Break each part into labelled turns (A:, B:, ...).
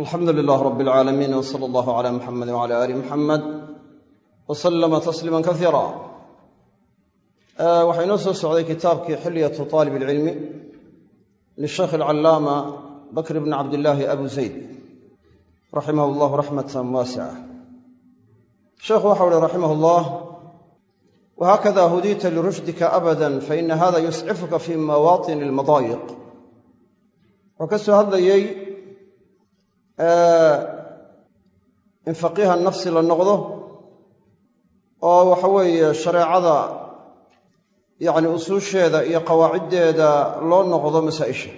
A: alxamdu lilaah rab alcaalamiin w sala allahu cala muxamedi wcala aali muxamed wa sallama tasliima kasiira waxaa inoo soo socday kitaabkii xilyatu aalib alcilmi lisheykh alcallaama bakr bni cabdillaahi abu zayd raximah llahu raxmatan waasica sheekhu waxau uhi raximah llah whakada hudiita lirushdika abada faina hada yuscifuka fi mawaaطini almadaayiq wuxuu ka soo hadlayey in faqiiha nafsi la noqdo oo waxa weeye shareecada yacni usuusheeda iyo qawaaciddeeda loo noqdo masaa'isha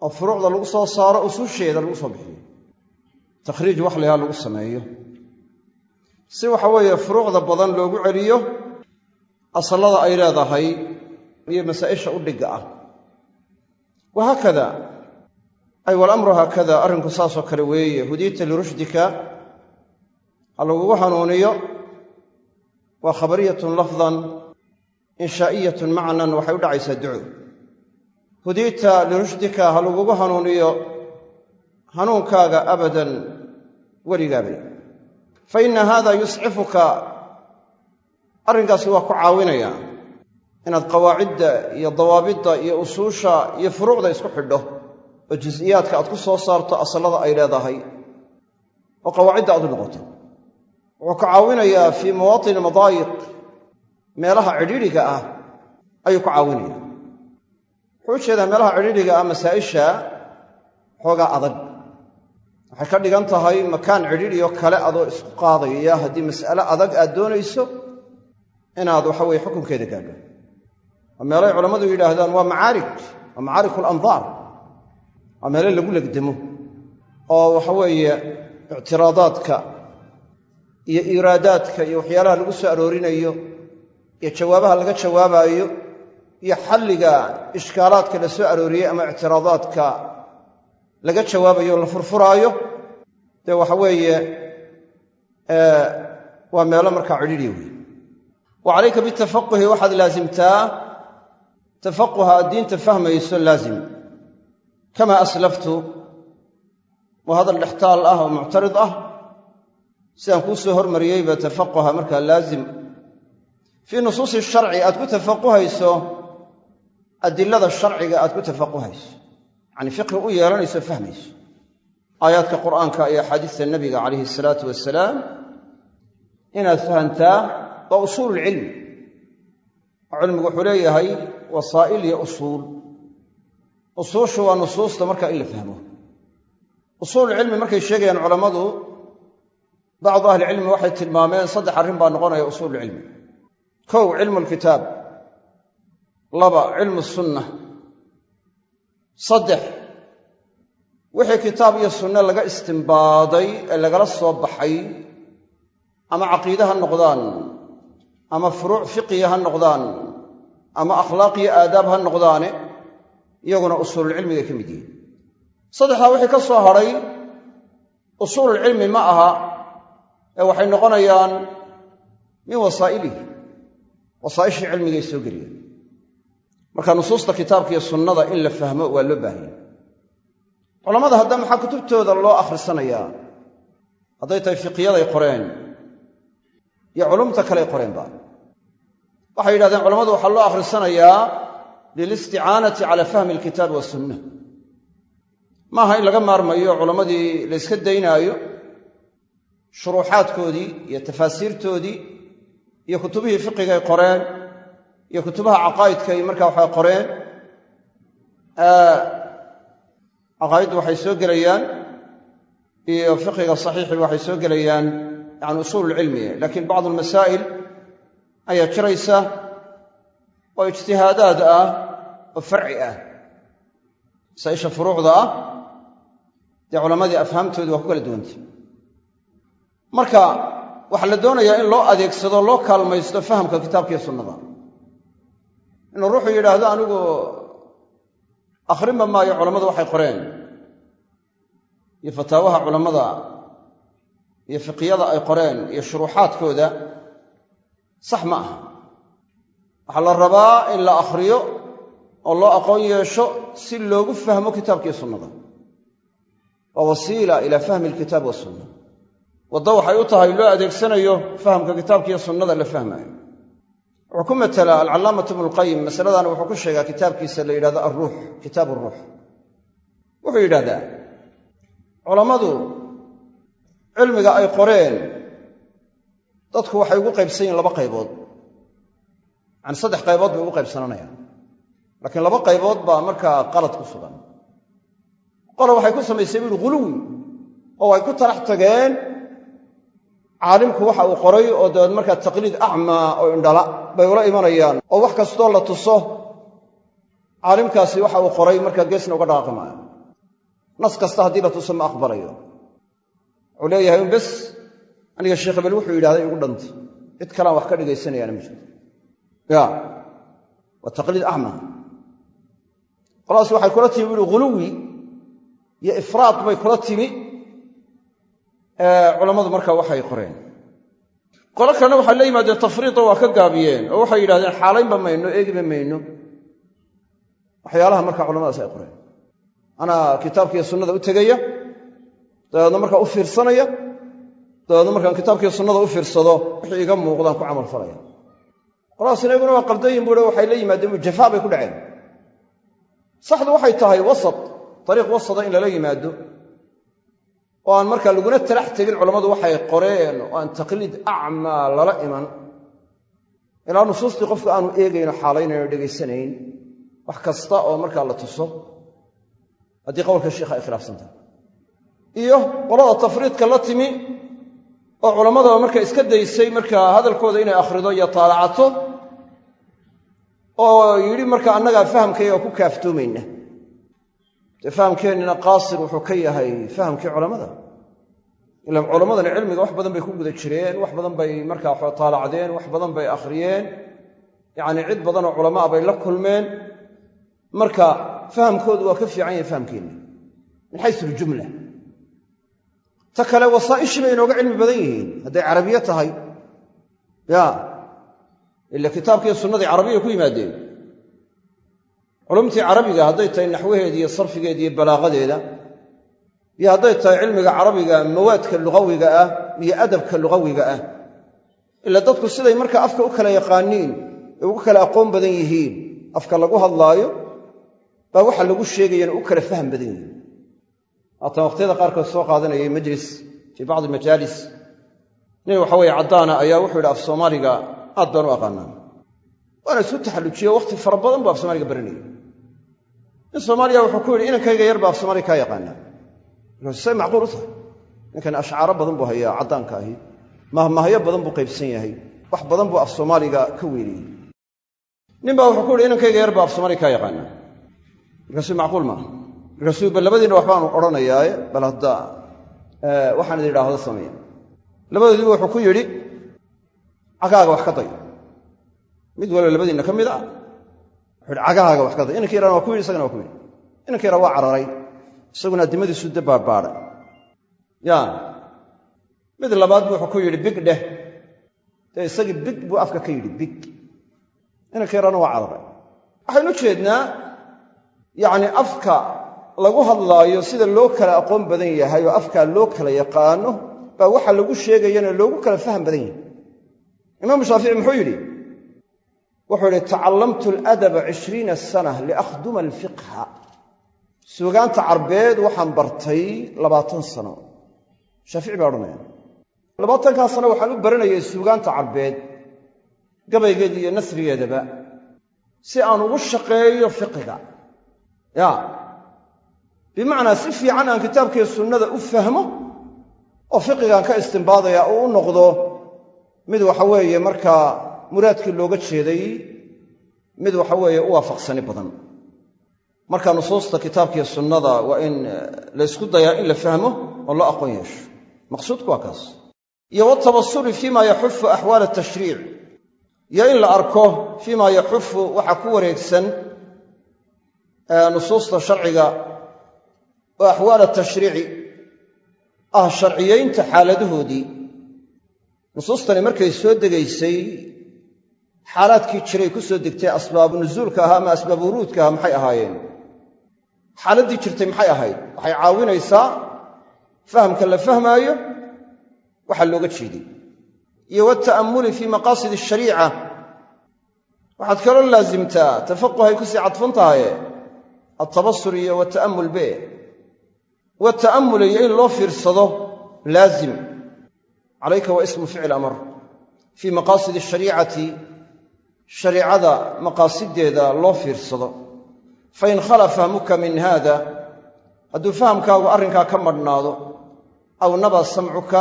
A: oo furuucda lagu soo saaro usuusheeda lagu soo bixiyo. Takhriij wax lagu sameeyo. Si waxa weeye furuucda badan loogu celiyo asallada ay leedahay iyo masaa'isha u dhigga ah. Wahaakada ay walamru haakada arrinku saasoo kale weeye. Hudiita lirushdika ha lagugu hanuuniyo waa khabariyatun lafdan inshaa'iyatun macnan waxay u dhacaysaa duco hudiita lirushdika ha lagugu hanuuniyo hanuunkaaga abadan weligaaba fa inna haada yuscifuka arrinkaasi waa ku caawinaya inaad qawaacidda iyo dawaabidda iyo usuusha iyo furuucda isku xidho oo jisiyaadka aad ku soo saarto asallada ay leedahay oo qawaacidda aad u noqoto. Wuxuu ka caawinayaa fii mawaatini madaayiq meelaha cidhiidhiga ah ayuu ku caawinaya wuxuu u jeedaa meelaha cidhiidhiga ah masaa'isha xoogaa adag. Waxay ka dhigan tahay makaan cidhiidhiyo kale adoo isku qaadaya. Haddii mas'ale adag aad doonayso inaad waxa weye xukunkeeda gaadho. Waa meelay culammadu yidhaahdaan waa macaarig waa macaariku alandaar waa meele lagu legdemo oo waxa weeye ictiraadaadka iyo iiraadaadka iyo waxyaalaha lagu soo aroorinayo iyo jawaabaha laga jawaabaayo iyo xalliga ishkaalaadka la soo arooriyey ama ictiraadaadka laga jawaabayo la furfuraayo dee waxa weeye waa meelo markaa cidhiidhiya wey wa calayka bitafaquhi waxaad laasimtaa tafaquha diinta fahmayso laazim kama aslaftu waa hadal dhextaal ah oo muctarid ah sidaan kuu soo hormariyeyba tafaquha markaa laazim fii nusuusi sharci aad ku tafaquhayso adilada sharciga aad ku tafaquhayso yacni fiqhi u yeelanayso fahmayso aayaadka qur'aanka iyo axaadiista nebiga calayhi asalaatu wasalaam inaad fahantaa waa usuululcilmi oo cilmigu wuxuu leeyahay wasaa'il iyo usuul usuushu waa nusuusta marka in la fahmo. Usuululcilmi markay sheegayaan culammadu bacdu ahlicilmi waxay tilmaameen saddex arrin baa noqonaya usuululcilmi kow cilmu lkitaab laba cilmu sunna saddex wixii kitaab iyo sunne laga istimbaaday ee lagala soo baxay ama caqiide ha noqdaan ama furuuc fiqiya ha noqdaan ama akhlaaq iyo aadaab ha noqdaane iyaguna usuululcilmigay ka mid yihiin. Saddexdaa wixii ka soo hadhay usuululcilmi ma aha ee waxay noqonayaan min wasaa'ilihi wasaa'ishii cilmigay soo geliyeen. Marka nusuusta kitaabka iyo sunnada in la fahmo waa loo baahanya culammada hadda maxaa kutubtooda loo akhrisanayaa? Hadday tahay fiqiyaday qoreen iyo culumta kaley qoreenba waxay yidhahdeen culammadu waxaa loo akhrisanayaa lilisticaanati cala fahmi alkitaabi wasunna maaha in laga maarmayo culammadii la yska daynaayo shuruuxaadkoodii iyo tafaasiirtoodii iyo kutubihii fiqigay qoreen iyo kutubaha caqaa'idkay markaa waxay qoreen caqaa'iddu waxay soo gelayaan iyo fiqiga saxiixii waxay soo gelayaan yani usuululcilmi laakiin bacdu almasaa'il ayaa jiraysa oo ijtihaadaad ah oo farci ah. Masaa'isha furuucda ah dee culammadii afhaamtoodu waa ku kala duwantay. Marka waxaa la doonayaa in loo adeegsado loo kaalmaysto fahamka kitaabkiiyo sunnada. Inuu ruuxuu yidhaahdo anigu akhrinba maayo culammadu waxay qoreen. Iyo fataawaha culammada iyo fiqiyada ay qoreen iyo shuruuxaadkooda sax ma aha. Waxaa la rabaa in la akhriyo oo loo aqoon yeesho si loogu fahmo kitaabkiiyo sunnada. Waa wasiila ilaa fahmi alkitaab wasunna waddo waxay u tahay loo adeegsanayo fahamka kitaabka iyo sunnada la fahmaayo. Wuxuu ku matelaa alcallaamatu ibnulqayim masaladaana wuxuu ku sheegaa kitaabkiisa la yidhahdo alruux kitaab aruux wuxuu yidhahdaa culammadu cilmiga ay qoreen dadku waxay ugu qaybsan yihiin laba qaybood. Yani saddex qaybood bay ugu qaybsananayaan laakiin laba qaybood baa markaa qalad ku sugan. Qola waxay ku samaysay buuhi ghuluwi oo ay ku talax tageen. Caalimku waxa uu qoray oo dabeed markaa taqliid acmaa oo indhala bay ula imanayaan. Oo wax kastoo la tuso caalimkaasi waxa uu qoray markaa geesna uga dhaqaaqi maayo nas kasta haddii la tuso ma aqbalayo. Wuxuu leeyahay un bes aniga sheekh hebel wuxuu yidhahday igu dhantay cid kalaan wax ka dhigaysanayaana ma jirto. Ya waa taqliid acmaa qoladaas waxay kula timi buuhi ghuluwi iyo ifraad bay kula timi culammadu markaa waxay qoreen. Qolo kalena waxay la yimaadeen tafriido waa ka gaabiyeen oo waxay yidhahdeen xaalaynba mayno eegiba mayno. Waxyaalaha markaa culamadaas ay qoreen. Anaa kitaabkiiyo sunnada u tegaya dabeedna markaa u fiirsanaya dabeedna markaan kitaabkiiyo sunnada u fiirsado wixii iga muuqdaan ku camal falaya. Qoladaasina iyaguna waa qaldayin buuhi waxay la yimaadeen mujafaa bay ku dhaceen saxdu waxay tahay wasat ariiq wasata in lala yimaado oo aan markaa laguna talax tegin culammadu waxay qoreen oo aan taqliid acmaa lala iman. Ilaa nusuustii qofka aanu eegayno xaalaynayn dhegaysanayn wax kasta oo markaa la tuso haddii qowlka sheikha ay khilaafsan tahay. Iyo qolada tafriidka la timi oo culammadaba marka iska daysay markaa hadalkooda inay akhrido iyo taalacato oo yidhi marka annagaa fahamkayga ku kaaftoomayna. Dee fahamkeennina qaasir wuxuu ka yahay fahamkii culammada. Ila culammadana cilmiga wax badan bay ku guda jireen wax badan bay markaa taalacdeen wax badan bay akhriyeen. Yacnii cid badanoo culamaa bay la kulmeen. Marka fahamkoodu waa ka fiican yahay fahamkeenna. Min xaysu aljumla ta kale wasaa'ishii bay inooga cilmi badan yihiin. Hadday carabiye tahay. Ya ila kitaabkiiyo sunnadii carabiya ku yimaadeen culumtii carabiga hadday tahay naxwaheeda iyo sarfigeeda iyo balaaqadeeda iyo hadday tahay cilmiga carabiga mawaadka lugawiga ah iyo adabka lugawiga ah ila dadku siday marka afka u kala yaqaaniin ee ugu kala aqoon badan yihiin afka lagu hadlaayo baa waxa lagu sheegayana u kala faham badan yihiin. Haatan waqhtiyada qaarkood soo qaadanayay majlis fii bacdi majaalis. Nin waxa weye caddaana ayaa wuxuu yidhi af soomaaliga aad baan u aqaanaa waana isu taxallujiyo wakhti fara badan buu af soomaaliga baranayay. Nin soomaaliya wuxuu ku yidhi inankayga yar baa af soomaaliga kaa yaqaanaa. Markaas say macquul u tahay. Ninkan ashcaaro badan buu hayaa caddaanka ahi. Mahmahyo badan buu qaybsan yahay. Wax badan buu af soomaaliga ka weynayey nin baa wuxuu ku yidhi inankayga yar baa af soomaaliga kaa yaqaanaa. Markaasuu macquul maaha markaasuu bal labadiina waxbaanu odhanayaaye bal hadda waxaan idin idhaahdo sameeya labadoodiiba wuxuu ku yidhi cagaaga wax ka day. Mid waliba labadiinna ka mid a wuxuu yidhi cagahaaga wax ka day. Inanka yaraan waa ku yidhi isagana waa ku yidhi. Inanka yaraa waa cararay. Isaguna addimadiisu de baadbaadhay ya mid labaad bu wuxuu ku yidhi big dheh. Dee isagii big buu afka ka yidhi big. Inanka yaraana waa cararay. Waxaynu jeednaa yacni afka lagu hadlaayo sida loo kala aqoon badan yahay oo afkaa loo kala yaqaano baa waxa lagu sheegayana loogu kala faham badan yahay imaamu shaafici muxuu yidhi wuxuu yidhi tacallamtu aladaba cishriina sana liakhduma alfiqha. Suugaanta carbeed waxaan bartay labaatan sano. Shaafici baa odhanaya labaatankaa sano waxaan u baranayay suugaanta carbeed gabaygeeda iyo nasrigeedaba si aan ugu shaqeeyo fiqiga ya bimacnaa si fiican aan kitaabkiiyo sunnada u fahmo oo fiqigaan ka istimbaadaya oo u noqdo mid waxa weeye markaa muraadkii looga jeeday mid waxa weeye u waafaqsani badan. Marka nusuusta kitaabkiiyo sunnada waa in laysku dayaa in la fahmo oo loo aqoon yeesho. Maqsuudku waa kaas. Iyo watabasuri fiima yaxufu axwaal atashriic iyo in la arko fiima yaxufu waxa ku wareegsan nusuusta sharciga oo axwaal tashriici ah sharciyeynta xaaladahoodii nusuustani markay soo degaysay xaalaadkii jiray ku soo degtay asbaabu nusuulka ahaa ama asbaab wuruudka ahaa maxay ahaayeen? Xaaladdii jirtay maxay ahayd? Waxay caawinaysaa fahamka la fahmaayo waxaa looga jeeday iyo wata'ammuli fii maqaasid ashariica waxaad kaloo laasimtaa tafaquhay ku sii cadfan tahaye altabasur iyo wata'ammul be wata'ammul iyo in loo fiirsado laazim calayka waa ismu ficil amar fii maqaasid ashariicati shariicada maqaasideeda loo fiirsado fain khala fahmuka min haada hadduu fahamkaagu arrinkaa ka madhnaado aw naba samcuka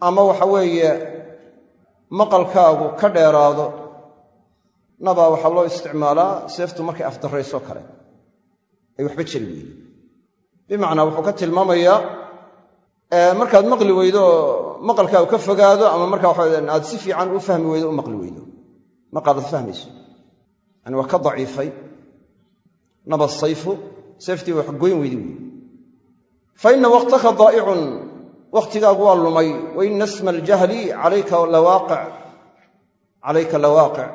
A: ama waxa weeye maqalkaagu ka dheeraado nabaa waxaa loo isticmaalaa seeftu markay afdarrayso kale ay waxba jeli weydo bimacnaa wuxuu ka tilmaamayaa markaad maqli weydo oo maqalkaagu ka fogaado ama markaa waxa aad si fiican u fahmi weydo u maqli weydo. Maqaalaad fahmayso. Yani waa ka daciifay. Naba sayfu seeftii wax goyn weydi wey fa ina waqtaka daa'icun wakhtigaagu waa lumay. Wa ina sma aljahli calayka lawaaqic.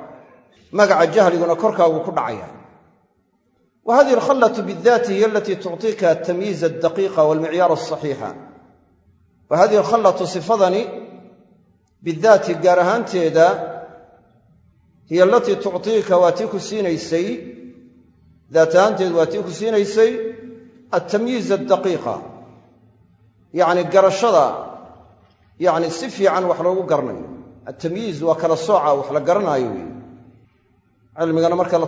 A: Magaca jahliguna korkaagu ku dhacaya. Wa hadihi alkhallatu bidaati hiya alatii tucطiika atamyiiz aldaqiiqa walmicyaar wa hadihi alkhallatu sifadani bidaati gaar ahaanteeda hiya alatii tucطiika waa tii ku siinaysay daat ahaanteedu waa tii ku siinaysay altamyiiz addaqiiqa. Yacni garashada yacni si fiican wax loogu garanayo. Altamyiiz waa kala sooca wax la garanaayo wey cilmigana marka la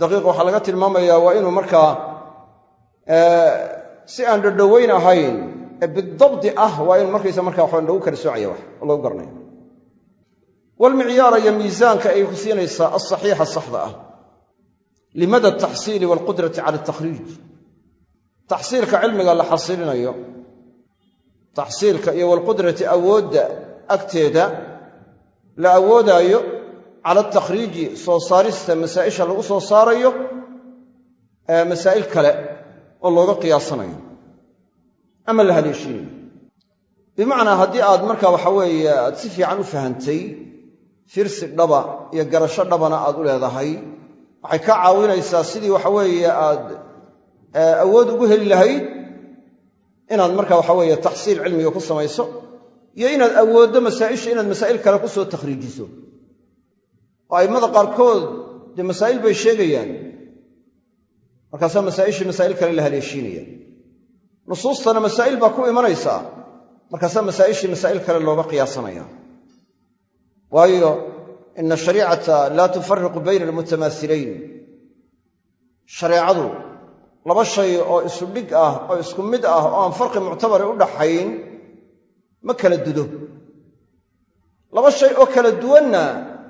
A: daqiiqa waxaa laga tilmaamayaa waa inuu markaa si aan dhadhoweyn ahayn bidabdi ah waa inuu markaysa markaa waxaa lagu kala soocaya wax lagu garanayo. Walmicyaara iyo miisaanka ayay ku siinaysaa alsaxiixa saxda ah. Limada ataxsiili waalqudrati cala altakhriij taxsiilka cilmiga la xasilinayo taxsiilka iyo walqudrati awoodda agteeda la awoodaayo cala atakhriiji soo saarista masaa'isha lagu soo saarayo masaa'il kale oo looga qiyaasanayo. Ama la haleeshiinayo bimacnaa haddii aad marka waxa weeye aad si fiican u fahantay firsi dhaba iyo garasho dhabana aad u leedahay waxay ka caawinaysaa sidii waxa weeye aad awood ugu heli lahayd inaad marka waxa weeye taxsiil cilmiga ku samayso iyo inaad awooddo masaa'isha inaad masaa'il kale ku soo takhriijiso oo qaarkood dee masaa'il bay sheegayaan. Markaasaa masaa'ishii masaa'il kale la haleeshiinaya. Nusuustana masaa'il baa ku imanaysaa markaasaa masaa'ishii masaa'il kale looga qiyaasanaya waayo ina ashariicata laa tufariqu bayna almutamaasilayn. Shareecadu laba shay oo isu dhig ah oo isku mid ah oo aan farqi muctabari u dhaxayn ma kala dudo. Laba shay oo kala duwanna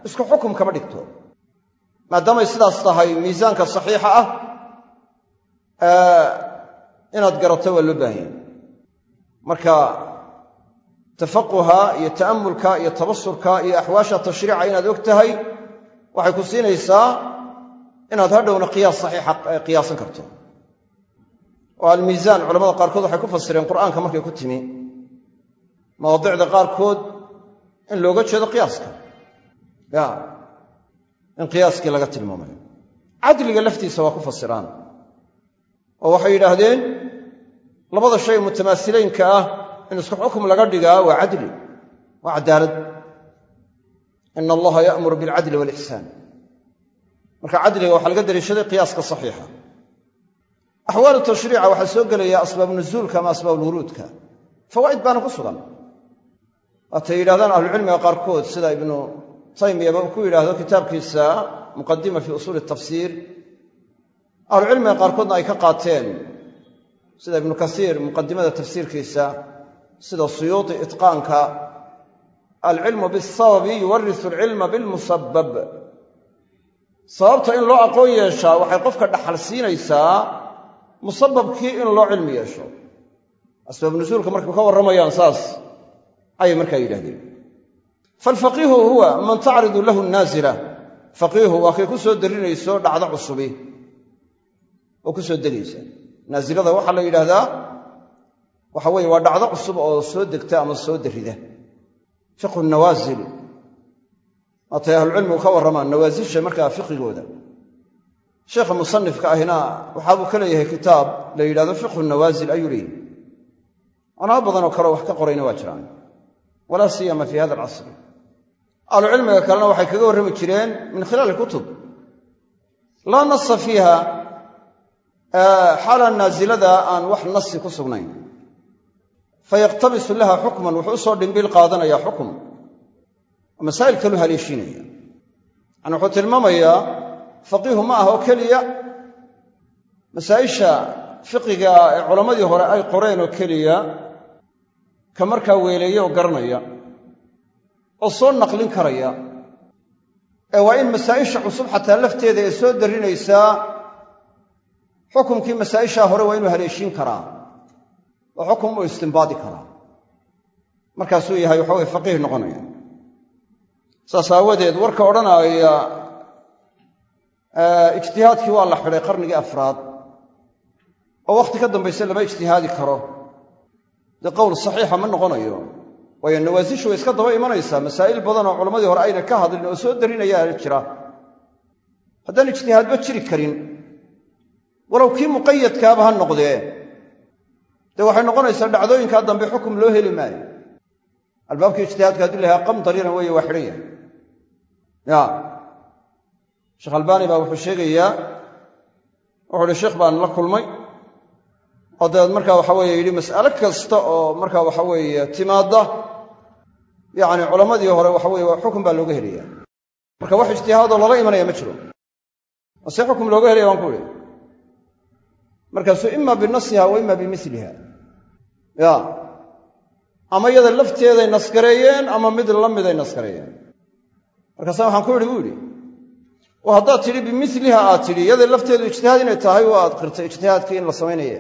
A: isku xukum kama dhigto. Maadaamay sidaas tahay miisaanka saxiixa ah inaad garato waa loo baahanya marka tafaquha iyo ta'amulka iyo tabasurka iyo axwaasha tashriica inaad og tahay waxay ku siinaysaa inaad hadhowna qiyaas saxiixa qiyaasan karto. Oo almiisaan culamada qaarkood waxay ku fasireen qur'aanka markay ku timi mawaadicda qaarkood in looga jeedo qiyaaska ya. In qiyaaskii laga tilmaamayo cadliga laftiisa waa ku fasiraan. Oo waxay yidhaahdeen labada shay mutamaasileynka ah in isku xukum laga dhigaa waa cadli waa cadaalad. Ina allaha ya'muru bilcadli waalixsaan marka cadliga waxaa laga daliishaday qiyaaska saxiixa. Axwaalu tashriica waxaa soo gelaya asbaab nuzuulka ama asbaab lwuruudka fawaa'id baana ku sugan. Waatay yidhahdaan ahlucilmiga qaarkood sida ibnu taymiyaba uu ku yidhaahdo kitaabkiisa muqadima fii usuuli tafsiir ahlucilmiga qaarkoodna ay ka qaateen sida ibnu kasiir muqadimada tafsiirkiisa sida suyuuti itqaanka alcilmu bisababi yuwarisu alcilma bilmusabab sababta in loo aqoon yeeshaa waxay qofka dhaxal siinaysaa musababkii in loo cilmi yeesho. Asbaab nusuulka markay ka warramayaan saas ayay markaa yidhahdeen faalfaqiihu huwa man tacridu lahu naasila faqiihu waa kay ku soo darinayso dhacdo cusubi oo ku soo degaysa naasilada waxaa la yidhaahdaa waxa weeye waa dhacdo cusub oo soo degta ama soo darrida fiqhu nawaasil waatay ahlucilmigu ka warramaan nawaasisha markaa fiqigooda sheekha musanifka ahina waxaabuu ka leeyahay kitaab la yidhahdo fiqhu nawaasil ayuu leeyahy anaa badanoo kaleo wax ka qorayna waa jiraan walaa alcasri ahlucilmiga kalena waxay kaga warrami jireen min khilaali kutub. Laa nasa fiiha xaala naasilada aan wax nasi ku sugnayn. Fayaqtabisu laha xukman wuxuu u soo dhimbiil qaadanaya xukm. Oo masaa'il kalu haleeshiinaya. Yani wuxuu tilmaamayaa faqiihu ma aha oo keliya. Masaa'isha fiqiga ee culammadii hore ay qoreen oo keliya ka markaa weeleeya oo garanaya oo soo naqlin karaya. Ee waa in masaa'isha cusub xataa lafteeda ee soo darinaysaa xukumkii masaa'ishaa hore waa inuu haleeshiin karaa oo xukum uu istimbaadi karaa. Markaasuu yahay waxa weye faqiih noqonaya saas aawadeed warka odhanaya ijtihaadkii waa la xidhay qarnigii afraad oo wakhti ka dambayse lama ijtihaadi karo. Dee qowl saxiixa ma noqonayo waayo nawaasishu way iska daba imanaysaa. Masaa'il badan oo culammadii hore ayna ka hadlin oo soo darinayaa jira. Haddaan ijtihaadba jiri karin. Walow kii muqayadkaaba ha noqdee. Dee waxay noqonaysaa dhacdooyinkaa dambe xukum loo heli maayo. Albaabkii ijtihaadka haddii la qam dariiran weeye waa xidhan yahay. Ya. Sheekh albaani baa wuxuu sheegayaa wuxuu uhi sheekh baan la kulmay. Oo dabeed markaa waxa weeye yidhi mas'alo kasta oo markaa waxa weeye timaadda yacni culammadii hore waxa weye xukun baa looga helaya marka wax ijtihaadoo lala imanaya ma jiro. Oo see xukum looga helaya waan ku idhi. Markaasuu ima binasiha wa ima bimiliha ya. Ama iyada lafteeday naskareeyeen ama mid la miday naskareeyeen markaasa waxaan ku idhi buu yidhi oo haddaad tidhi bimiliha aad tidhi iyada lafteedu ijtihaad inay tahay waa aad qirtay ijtihaadkii in la samaynaye.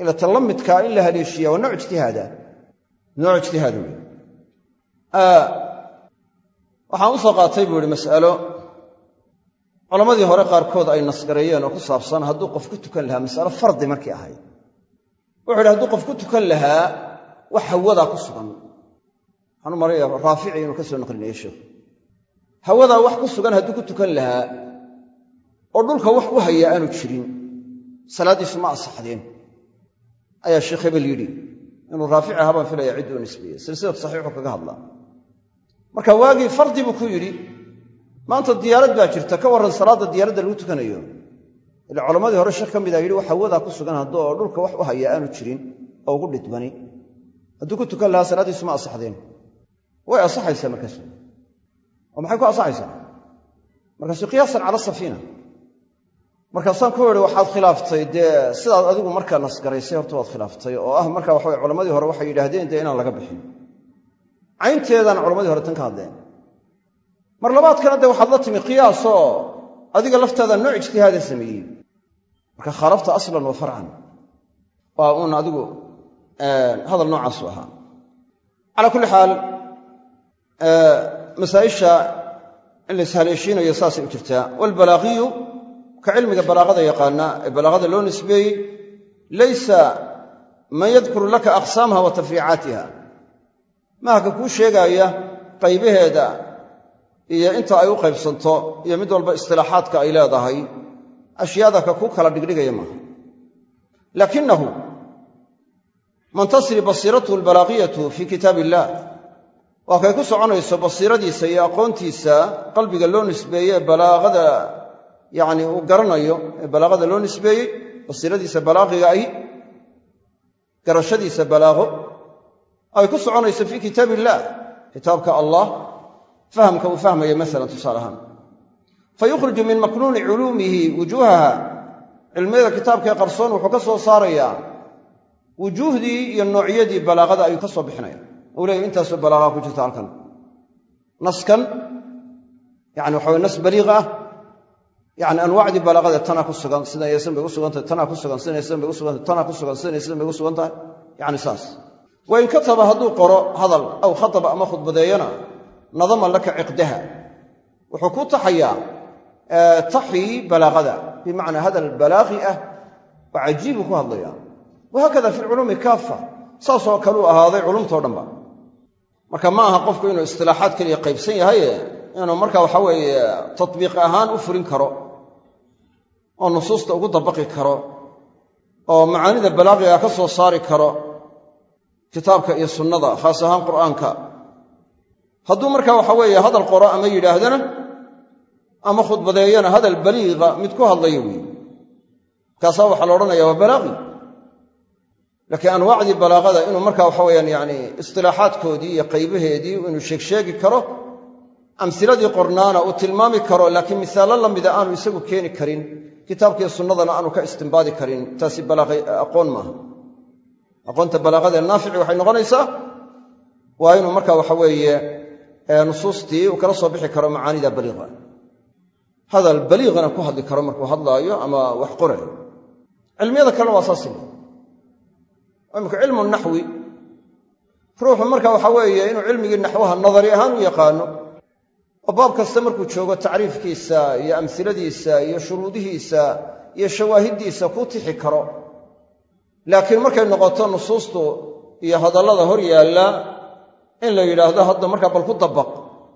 A: Ila ta la midkaa in la haleeshiya waa nooc ijtihaada. Nooc ijtihaad wey waxaan u soo qaatay buu ihi mas'alo culammadii hore qaarkood ay nasgareeyeen oo ku saabsan hadduu qof ku tukan lahaa mas'alo fardi markii ahayd. Wuxu yidhi hadduu qof ku tukan lahaa wax hawadaa ku sugan. Waxaan u maraya raafici inuu ka soo naqlinayo sheekhu hawadaa wax ku sugan hadduu ku tukan lahaa oo dhulka wax u hayaa aanu jirin salaaddiisu ma asaxdeen. Ayaa sheekh hebel yidhi inuu raafici ahaa baan filaya ciddii u nisbeeyey silsilad saxiixu kaga hadlaa marka waagii fardi buu ku yidhi maanta diyaarad baa jirta ka warran salaadda diyaaradda lagu tukanayo. Ila culammadii hore sheekh ka mid a yidhi wax hawadaa ku sugan hadduu oo dhulka wax u hayaa aanu jirin oo ugu dhidbani. Hadduu ku tukan lahaa salaaddiisu ma asaxdeen way asaxaysaa markaasu oo maxay ku asaxaysaa markaasu qiyaasan cala safiina. Markaasaan ku idhi waxaad khilaaftay dee sidaad adigu markaa nasgaraysay horta waad khilaaftay. Oo ah marka waxa culammadii hore waxay yidhaahdeen dee inaan laga bixin caynteedaan culammadii hore tan ka hadleen. Mar labaadkana dee waxaad la timi qiyaasoo adiga laftaada nooc ijtihaada sameeyey. Marka khaalafta aslan wa farcan. Waa uun adigu hadal noocaasu ahaa. Calaa kulli xaal masaa'isha in la ishaleeshiinayo saasay u jirtaa. Waalbalaaqiyu ka cilmiga balaaqada yaqaana ee balaaqada loo nisbeeyey laysa man yadkuru laka aqsaamaha wa tafriicaatiha maaha ka kuu sheegaaya qaybaheeda iyo inta ay u qaybsanto iyo mid walba istilaaxaadka ay leedahay ashyaada ka kuu kala dhigdhigaya maaha. Laakinahu man tasri basiiratuhu albalaaqiyatu fii kitaab illah waa kay ku soconayso basiiradiisa iyo aqoontiisa qalbiga loo nisbeeye balaaqada yacni uu garanayo ee balaaqada loo nisbeeyey basiiradiisa balaaqiga ahi garashadiisa balaaqo ay ku soconayso fii kitaab illaah kitaabka allah fahamka uu fahmaya masalan tusaale ahaan. Fa min maknuuni culuumihi wujuuhaha. Cilmiyada kitaabkaee qarsoon wuxuu ka soo saarayaa wujuuhdii iyo noocyadii balaaqada ayuu ka soo bixinaya. Uu leeya intaasoo balaaqa ku jirta halkan. Naskan yani waxa nas baliiq ah. Yani anwaacdii balaaqada tanaa ku sugan sidan yaysan bay u sugantahay tanaa ku sugan sidan yaysan bay u sugantahay tanaa ku sugan sidan yaysan bay u sugan tahay yani saas wain kataba hadduu qoro hadal aw khataba ama khudbadeeyana nadama laka ciqdaha wuxuu ku taxayaa taxii balaaqada. Bimacnaa hadal balaaqi ah oo cajiibuu ku hadlaya wahaakada fi lculuumi kaafa. Saasoo kaleu ahaaday culumtao dhanba marka ma aha qofku inuu istilaaxaad keliya qaybsan yahaye inuu marka waxa weeye tatbiiq ahaan u furin karo oo nusuusta ugu dabaqi karo oo macaanida balaaqiga ka soo saari karo kitaabka iyo sunnada khaas ahaan qur'aanka. Hadduu markaa waxa weeye hadal qoro ama yidhaahdana ama khudbadeeyana hadal baliiqa mid ku hadlayo weeye. Markaasaa waxaa la odhanaya waa balaaqi. Laakiin anwaacdii balaaqada inuu markaa waxa weyaan yani istilaaxaadkoodii iyo qaybaheedii inuu sheegsheegi karo amsiladii qornaana uu tilmaami karo laakiin misaallo la mida aanu isagu keeni karin kitaabkiiyo sunnadana aanu ka istimbaadi karin taasi aqoon maaha aqoonta balaaqadae naafici waxay noqonaysaa waa inuu marka waxa weeye nusuustii uu kala soo bixi karo macaanida baliiqa. Hadal baliiqana ku hadli karo markuu hadlaayo ama wax qorayo cilmiyada kalena waa saasi imika cilmu naxwi. Ruuxu marka waxa weeye inuu cilmigii naxwaha nadari ahaan u yaqaano oo baab kasta markuu joogo tacriifkiisa iyo amsiladiisa iyo shuruudihiisa iyo shawaahiddiisa ku tixi karo laakiin markay noqoto nusuustu iyo hadallada hor yaalla in la yidhaahdo hadda markaa bal ku dabaq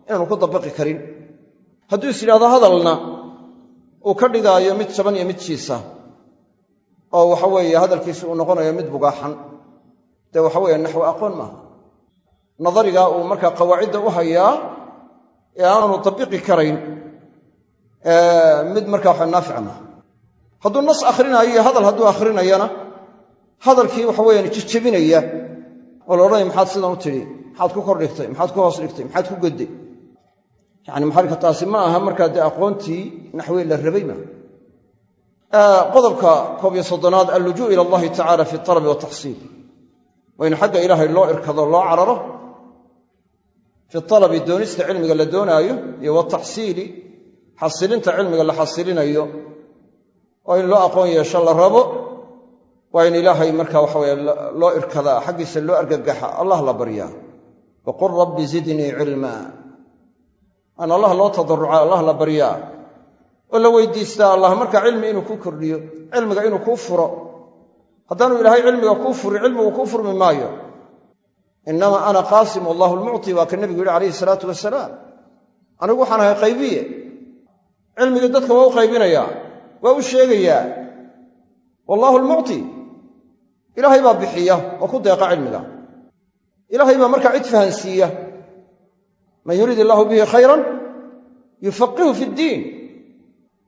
A: inaanu ku dabaqi karin. Hadduu is yidhahdo hadalna uu ka dhigaayo mid jaban iyo mid jiisa oo waxa weeye hadalkiisi uu noqonayo mid bugaaxan. Dee waxa weeye naxwi aqoon maaha. Nadarigaa uu markaa qawaacidda u hayaa ee aanu tabiqi karayn mid markaa waxa naafica maaha. Hadduu nas akhrinayo iyo hadal hadduu akhrinayana hadalkii waxa weyaan jejebinaya oo la maxaad sidan u tidhi maxaad ku kor dhigtay? Maxaad ku hoos dhigtay? Maxaad ku gedday yani maxarka taasi ma aha markaa dee aqoontii naxwey la rabay maaha qodobka koob iyo soddonaad allujuu ila allahi tacala fi alabi wataxsiil waa in xagga ilaahay loo irkado loo cararo fi alabi doonista cilmiga la doonaayo iyo wataxsiili xasilinta cilmiga la xasilinayo oo in loo aqoon yeesho la rabo waa in ilaahay marka waxaweye loo irkadaa xaggiisa loo argagaxa allah la baryaa. Waqul rabbi zidnii cilma. Aan allah loo tadaruca allah la baryaa. Oo la weydiistaa allah marka cilmi inuu ku kordhiyo cilmiga inuu kuu furo. Haddaanu ilaahay cilmiga kuu furin cilmigu kuu furmi maayo. Inamaa ana qaasim allahu lmucti waa ka nebigu yihi calayhi salaatu wasalaam anigu waxaan ahay qaybiye. Cilmigii dadka waa u qaybinayaa waa u sheegayaa. Wallaahu lmucti ilaahay baa bixiya oo ku deeqa cilmiga. Ilaahay baa markaa cid fahansiiya. Man yuriid illaahu bihi khayran yufaqihu fi ddiin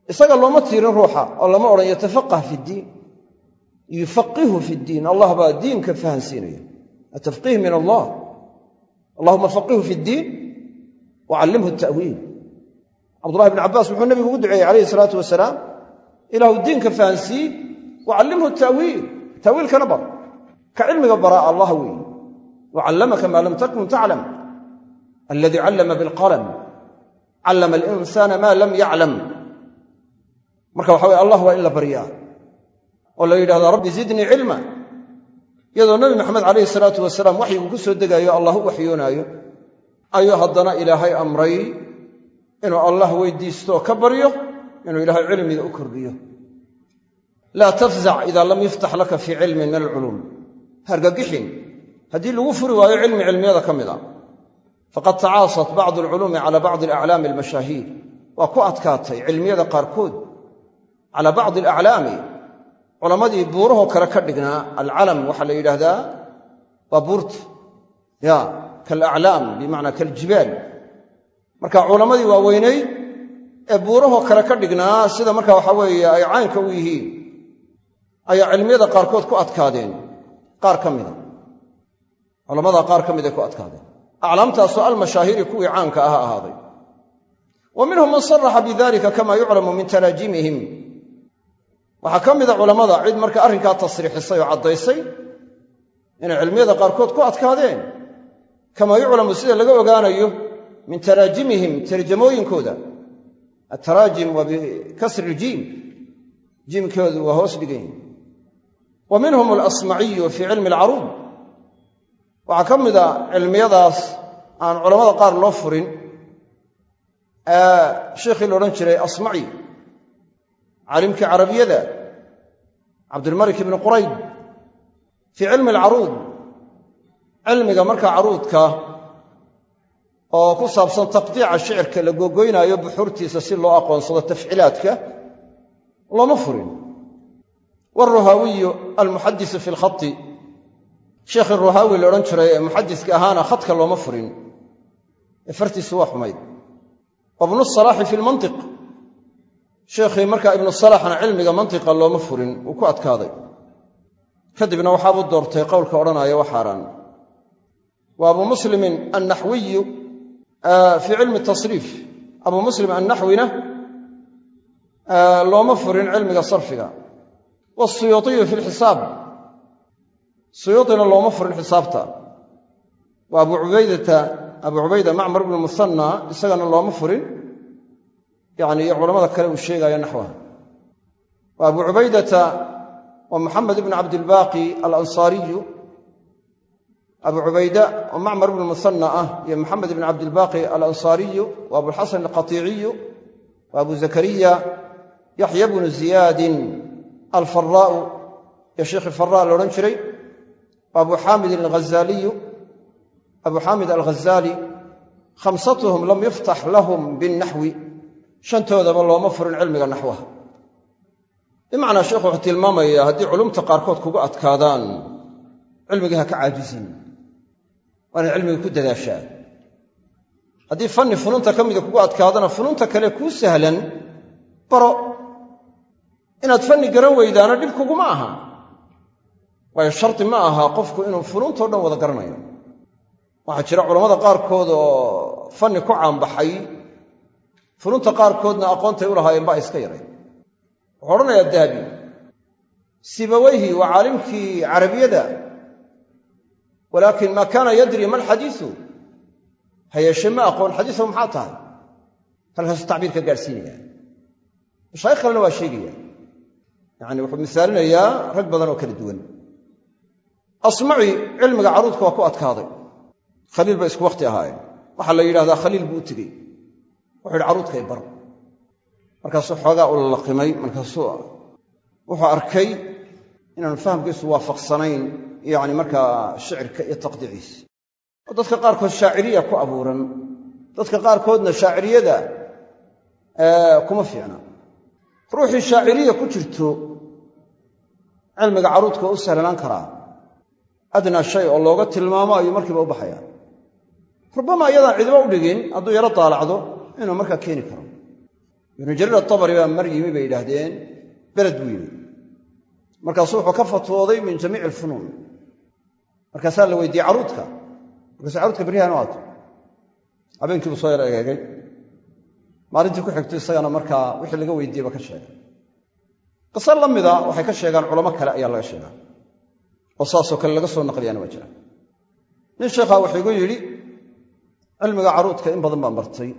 A: isaga looma tiirin ruuxa oo lama odhan yatafaqah fi ddiin yufaqihu fi ddiin allah baa diinka fahansiinaya. Atafqiih min allah. Allahuma faqihu fi ddiin wacallimhu ta'wiil cabdullahi bn cabbaas wuxuu nebigu ugu duceeyey calayhi salaatu wasalaam ilaahu diinka fahansiiy wacallimhu ta'wiil ta'wiilkana bar ka cilmiga baraa allah weeye wacallamaka maa lam takun taclam aladii callama bilqalam callama alinsaana maa lam yaclam marka waxa weye allah waa in la baryaa oo la yidhahdaa rabbi zidnii cilma. Iyadoo nebi maxamed calayhi salaatu wasalaam waxyigu ku soo degaayo allah u waxyoonaayo. Ayuu haddana ilaahay amray inuu allah weydiisto ka baryo inuu ilaahay cilmiga u kordhiyo laa tafzac idaa lam yuftax laka fii cilmin min alculuum hargagixin. Haddii lagu furi waayo cilmi cilmiyada ka mid a faqad tacaasat bacdu alculuumi cala bacdi alaclaami almashaahiir waa ku adkaatay cilmiyada qaarkood. Cala bacdi alaclaami culammadii buurahoo kale ka dhignaa alcalam waxaa la yidhaahdaa waa buurta ya kaalaclaam bimacnaa kaljibaal. Marka culammadii waaweynay ee buurahoo kale ka dhignaa sida marka waxa ay caynka u yihiin ayaa cilmiyada qaarkood ku adkaadeen. Qaar ka mida. Culamada qaar ka mid ay ku adkaadeen. Aclaamtaasoo almashaahiri kuwii caanka aha ahaaday. Wa minhum man saraxa bidalika kama yuclamu min taraajimihim waxaa ka mida culammada cid marka arrinkaa tasriixisay oo caddaysay inay cilmiyada qaarkood ku adkaadeen. Kama yuclamu sida laga ogaanayo min taraajimihim tarjamooyinkooda. Ataraajim waa bikasri iljiim jiimkoodu waa hoos wa minhum alasmaciyu fii cilmi alcaruud waxaa ka mida cilmiyadaas aan culammada qaar loo furin sheikhii la odhan jiray asmaci caalimkii carabiyada cabdilmalik ibni qurayd fii cilmi alcaruud cilmiga markaa caruudka oo ku saabsan taqdiica shicirka la gogoynaayo buxuurtiisa si loo aqoonsado tafciilaadka looma furin wاruhaawiyu almuxadisu fi lkhati sheekhii ruhaawi la odhan jiray ee muxadiska ahaana khadka looma furin ee fartiisu waa xumayd wabnu salaaxi fi lmantiq sheekhii markaa ibnu salaxna cilmiga mantiqa looma furin wuu ku adkaaday kadibna waxaabuu doortay qowlka odhanaya waa xaaraan wa abu muslimin annaxwiyu fii cilmi tasriif abu muslim annaxwina looma furin cilmiga sarfiga wasuyuuطiyu fi lxisaab suyuuطina looma furin xisaabta wa abu cubaydata abu cubayda macmar bnu musanna isagana looma furin yani iyo culamada kale uu sheegaya naxwaha wa abu cubaydata wa maxamed ibn cabdilbaaqi alansaariyu abu cubayda oo macmar ibnu musanna ah iyo maxamed ibn cabdilbaaqi alansaariyu wa abulxasan alqatiiciyu wa abu zakariya yaxya bnu ziyaadin alfaraau iyo sheikhi faraa la odhan jiray abu xaamidin alghazaaliyu abu xaamid alghazaali khamsatuhum lam yuftax lahum binnaxwi shantoodaba looma furin cilmiga naxwaha bimacnaa sheikhu wuxuu tilmaamayaa haddii culumta qaarkood kugu adkaadaan cilmigii ha ka caajisin waana cilmiga ku dadaashaa haddii fanni fununta ka mida kugu adkaadana fununta kale kuu sahlan inaad fanni garan weydaana dhib kuguma aha. Waayo shardi ma aha qofku inuu funuuntao dhan wada garanayo. Waxaa jira culammada qaarkood oo fanni ku caanbaxay. Fununta qaarkoodna aqoontay u lahaayeen baa iska yaray. Wuxuu odhanayaa dahabi sibaweyhi waa caalimkii carabiyada walaakin maa kaana yadri ma alxadiisu? Ha yeeshee ma aqoon xadiisahu maxaa tahay? Halkaasu tacbiir ka gaadhsiinaya mashaayikh kalena waa sheegaya yacani wuxuu misaalinayaa rag badan oo kala duwan. Asmaci cilmiga caruudka waa ku adkaaday. Khaliil bay isku wakhti ahaayeen. Waxaa la yidhahdaa khaliil buu u tegey. Yidhi carruudkay bar. Markaasuu xoogaa u lalaqimay markaasuu wuxuu arkay inaanu fahamkiisu waafaqsanayn yacni markaa shicirka iyo taqdiiciisa dadka qaarkood shaaciriya ku abuuran. Dadka qaarkoodna shaaciriyada kuma fiicna. Ruuxii shaaciriya ku jirto cilmiga carruudka waa u sahlanaan karaa. Adnaa shay oo looga tilmaamo ayuu markiiba u baxaya rubama iyadaan cidiba u dhigin hadduu yaro daalacdo inuu markaa keeni karo. Ibnu jariir atabari baa mar yimi bay yidhaahdeen beled buu yimi. Markaasuu wuxuu ka fatwooday min jamiici alfunuun. Markaasaa la weydiiyey carruudka markaasuu carruudka beryahan u aato. Habeenkiibuu soo yaro egeegay maalintii ku xigto isagana markaa wixii laga weydiiyeyba ka sheegay qiso la mida waxay ka sheegaan culamo kale ayaa laga sheegaa. Oo saasoo kale laga soo naqliyaana waa jira nin sheekhaa wuxuu igu yidhi cilmiga carruudka in badan baan bartay.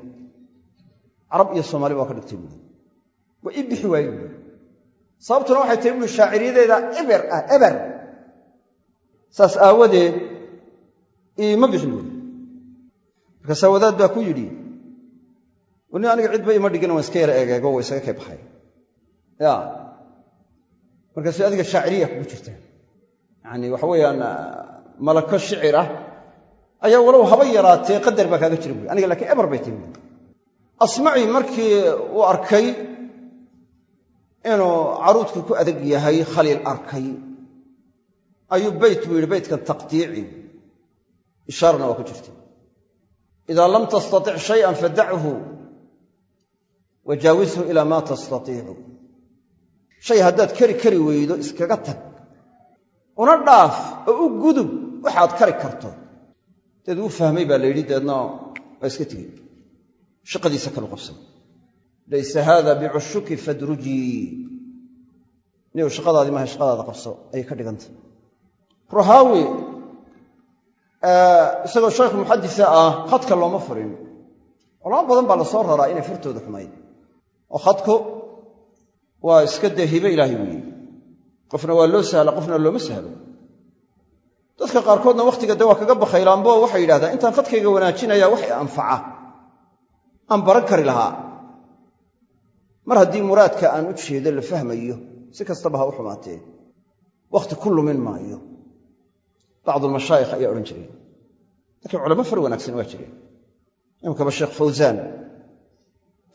A: Carab iyo soomaali baa ka dhigtay buui waa ii bixi waaye buui sababtuna waxay tahay buui shaaciriyadeeda eber ah eber. Saas aawadeed iima bixin buui markaasaa baa ku yidhi wani aniga cidba ima dhigin waan iska yara egeego waa isaga kay baxay ya markaasu adiga shaaciriya kugu jirta. Yacani waxa weeyaan malako shicir ah ayaa walow haba yaraatee qadar baa kaaga jira buui aniga lakiin eber bay buui asmaci markii uu arkay inuu carruudkii ku adag yahay khaliil arkay ayuu beyt buu yidhi beytkan taqdiici. Ishaarana waa ku jirta. Idaa lam tastatic shayan fadachu wajaawizhu ilaa maa tastatiicu shay haddaad kari kari weydo iskaga tag. Una dhaaf oo u gudub waxaad kari karto. Deed uu fahmay baa la yidhi deedna waa iska tegey shaqadiisa kalu qabsada laysa haada bicushuki fadrujii niw shaqadaadii maha shaqadaada qabso ayay ka dhigantay ruhaawi isagoo shaykh muxadisa ah khadka looma furin. Culamo badan baa la soo raraa inay furtooda xumayd. Oo khadku waa iska dee hibe ilaahay weeye qofna waa loo sahla qofna looma sahlo. Dadka qaarkoodna wakhtiga dee waa kaga bakhaylaanbo waxay yidhahdaan intaan khadkayga wanaajinaya wax anfaca aan baran kari lahaa. Mar haddii muraadka aan u jeedo la fahmayo si kastaba ha u xumaatee wakhti ku lumin maayo. Bacdulmashaayikh ayaa odhan jireen. Lakiin culamo far wanaagsan waa jireen. Imikaba sheekh fawsaan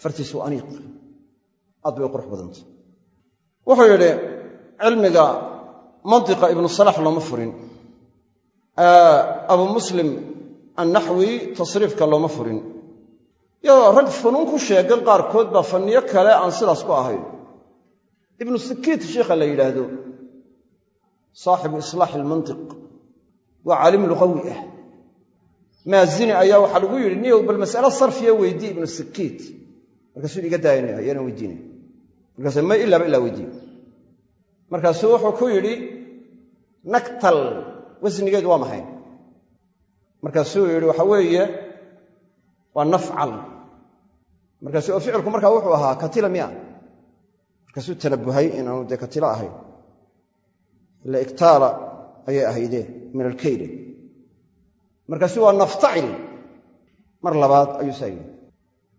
A: fartiisu aniiq. Aad bay u qurux badantay wuxuu yidhi cilmiga mantiqa ibnu salax looma furin. Abu muslim annaxwi tasriifka looma furin. Iyadoo rag funuun ku sheegan qaarkood baa fanniyo kale aan sidaas ku ahayn. Ibnu sikiit sheikha la yidhaahdo saaxibu islaaxi ilmantiq waa caalim luqawi ah. Maazini ayaa waxaa lagu yidhi niyow bal mas'alo sarfiya weydii ibnu sikiit. Markaasuu iga daayinaya ayaana weydiinaya. Markaasuu may ilaaba ilaa weydiiye markaasuu wuxuu ku yidhi naktal wasnigeedu waa maxay? Markaasuu yidhi waxa weeye waa nafcal. Markaasu oo ficilku markaa wuxuu ahaa katila miya. Markaasuu tanabuhay inaanu dee katilo ahayn ila iktaala ayay ahaydeen min alkeyli markaasuu waa naftacil. Mar labaad ayuu saa yidhi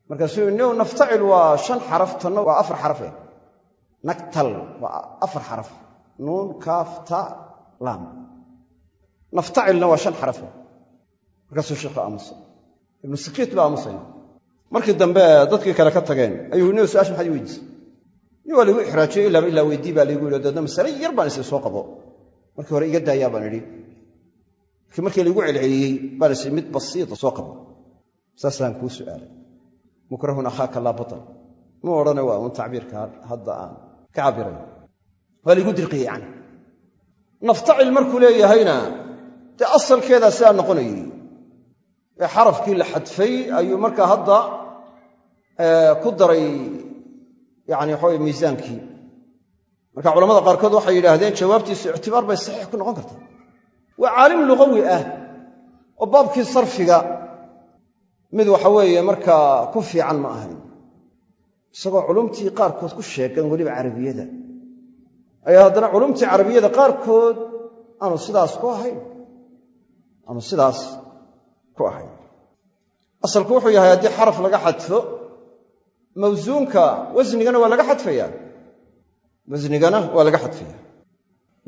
A: markaasuu naftacil waa shan xaraf tanna waa afar xarafe naktal waa afar xaraf. Nuun kaaf ta laam. Naftacilna waa shan xarafe markaasuu sheekhu aamusay ibnu sikiit baa aamusaya markii dambe dadkii kale ka tageen ayuu ni su'aasha maxaad weydiisay. Nin waa laygu ixraajiyey ilaaba ilaa weydii baa laygu yidhi deedna masale yar baan isi soo qabo. Markii hore iga daayaa baan idhi. Markii markii laygu celceliyey baan isi mid basiita soo qabo. Saasaan kuu su'aalay. Mukrahun akhaaka laa batal. Mu odhane waa un tacbiirka hadda aan ka cabiray waa laygu dirqiyey yani. Naftacil markuu leeyahayna dee asalkeedaa sidaa noqonayey. Ee xarafkii la xadfay ayuu markaa hadda ku daray yani waxaweye miisaankii. Marka culamada qaarkood waxay yidhaahdeen jawaabtiisu ictibaar bay saxiix ku noqon kartaa. Waa caalim luqawi ah oo baabkii sarfiga mid waxa weeye markaa ku fiican ma ahayn isagoo culumtii qaarkood ku sheegan weliba carabiyada ayaa haddana culumtii carabiyada qaarkood aanu sidaas ku ahayn. Aanu sidaas ku ahayn. Asalku wuxuu yahay haddii xaraf laga xadfo mawsuunka wasnigana waa laga xadfaya wasnigana waa laga xadfaya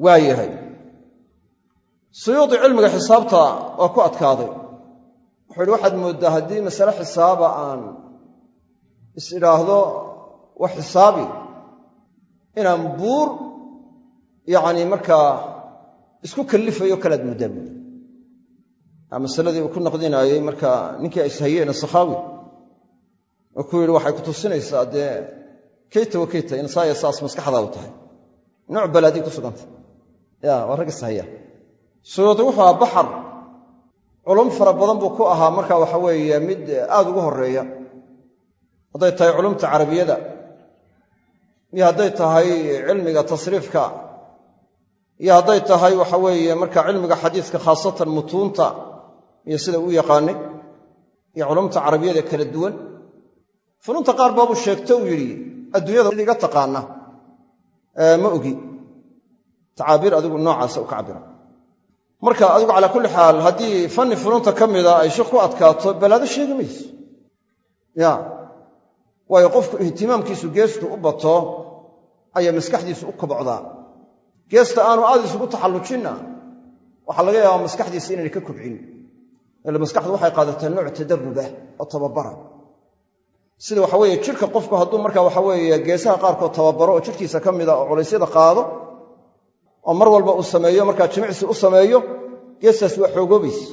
A: waa yahay. Cilmiga xisaabta waa ku adkaaday. Wuxuu yidhi waxaad mooddaa haddii masale xisaaba aan is wax xisaabi inaan buur yacni markaa isku kallifayo kalaad buuri masaladii uu ku naqdinaayey markaa ninkii ay ishayeen sakhaawi oo ku yidhi waxay ku tusinaysaa dee keyta wa keyta in saaya saas maskaxdaadu tahay. Nooc balaadii ku sugantay. Ya waa rag ishaya suyuudi wuxuu ahaa baxar. Culum fara badan buu ku ahaa marka waxa weeye mid aad ugu horreeya hadday tahay culumta carabiyada iyo hadday tahay cilmiga tasriifka iyo hadday tahay waxa weeye marka cilmiga xadiiska khaasatan mutuunta iyo sida uu yaqaanay iyo culumta carabiyada kala duwan. Funuunta qaar baabuu sheegto uu yidhi adduunyada iga taqaana. Ma ogi. Tacaabiir adigu noocaasa u ka cabira marka adigu calaa kulli xaal haddii fanni funuunta ka mida ay shik ku adkaato balaado sheegi mayso. Ya waayo qofku ihtimaamkiisu geestu u bato ayaa maskaxdiisu u kobocdaa geesta aanu aad isugu taxallujinna waxaa laga yaabaa maskaxdiisa inayna ka kobcin. Ila maskaxdu waxay qaadataa nooc tadarubah oo tababara sida waxa weeye jidhka qofku hadduu marka waxa weeye geesaha qaarkood tababaro oo jidhkiisa ka mida oo culaysyada qaado oo mar walba uu sameeyo markaa jimicsi u sameeyo geestaas waa xoogoobaysa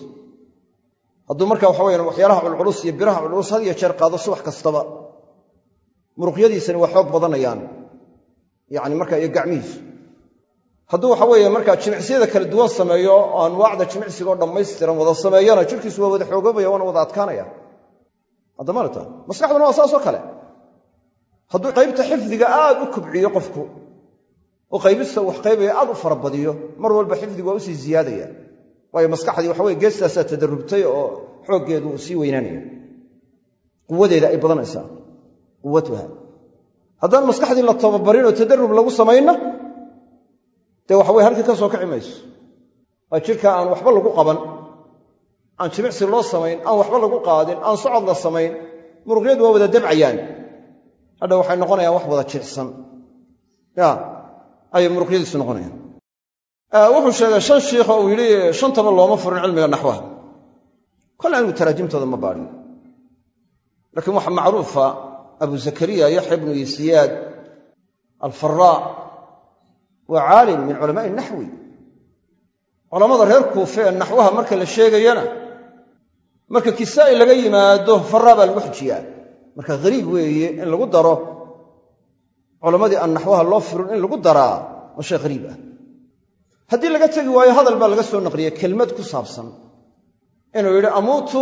A: hadduu marka waxa weya waxyaalaha culculus iyo biraha culculus had iyo jeer qaado subax kastaba muruqyadiisani waa xoog badanayaan. Yani marka iyo gacmihiisu hadduu waxa weeye markaa jimicsiyada kala duwan sameeyo oo anwaacda jimicsigoo dhammaystiran wada sameeyana jidhkiisu waa wada xoogoobaya waana wada adkaanaya. Haddamata maskaxduna waa saasoo kale. Hadduu qaybta xifdiga aad u kobciyo qofku oo qaybista wax qaybaya aad u farabadiyo mar walba xifdigu waa u sii ziyaadaya. Waayo maskaxdii waxa weye geestaasaa tadarrubtay oo xooggeedu uu weynaanaya. Quwadeeda ay badanaysaa quwatuha haddaan maskaxdii la tababarin oo tadarrub lagu samayna dee waxa weye halkii ka soo kici mayso. Waa jidhka aan waxba lagu qaban aan jimicsi loo samayn aan waxba lagu qaadin aan socod la samayn muruqyadu waa wada dabcayaan. Hadha waxay noqonayaan wax wada jicsan ya ayay muruqyadiisu noqonayaan. Wuxuu sheegay shan shiikh uu yidhi shantaba looma furin cilmiga naxwaha kole anigu taraajimtooda ma baadhin laakiin waxa macruufa abu zakariya yaxya ibnu yisiyaad alfaraa waa caalim min culamaai naxwi culammada reer kuufe ee naxwaha marka la sheegayana marka kisaa'i laga yimaado faraa baa lagu xujiyaa marka hariib weeye in lagu daro culammadii aan naxwaha loo firin in lagu daraa waa shay hariib ah. Haddii laga tegi waayo hadal baa laga soo naqliyey kelmad ku saabsan. Inuu yidhi amuutu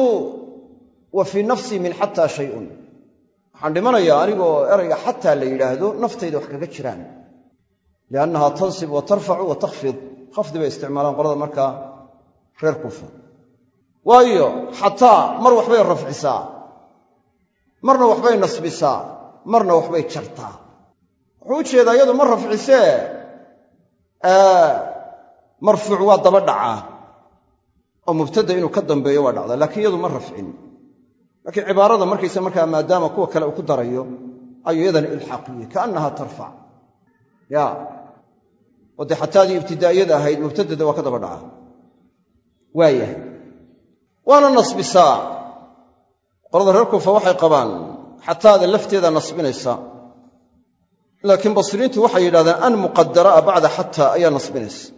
A: wa fii nafsii min xataa shayun waxaan dhimanayaa anigoo erayga xataa la yidhaahdo naftayda wax kaga jiraan. Liannaha tansib wa tarfacu wa takhfid. Khafdi bay isticmaalaan qolada markaa reer kuufa waayo xataa mar waxbay rafcisaa. Marna waxbay nasbisaa. Marna waxbay jartaa. Wuxuu u jeedaa iyadu ma rafcisee? Marfuuc waa daba dhacaa. Oo mubtada inuu ka dambeeyo waa dhacdaa. Laakiin iyadu ma rafcin laakiin cibaarada markaysa markaa maadaama kuwa kale uu ku darayo ayuu iyadana ilxaaqiyey kaannaha tarfac ya. Oo dee xataadii ibtidaa'iyada ahayd mubtadada waa ka daba dhacaa waayahay waana nasbisaa qolada reer kuufa waxay qabaan xataada lafteeda nasbinaysa. Laakiin basriintu waxay yidhahdeen an muqadaraa bacda xataa ayaa nasbinaysa.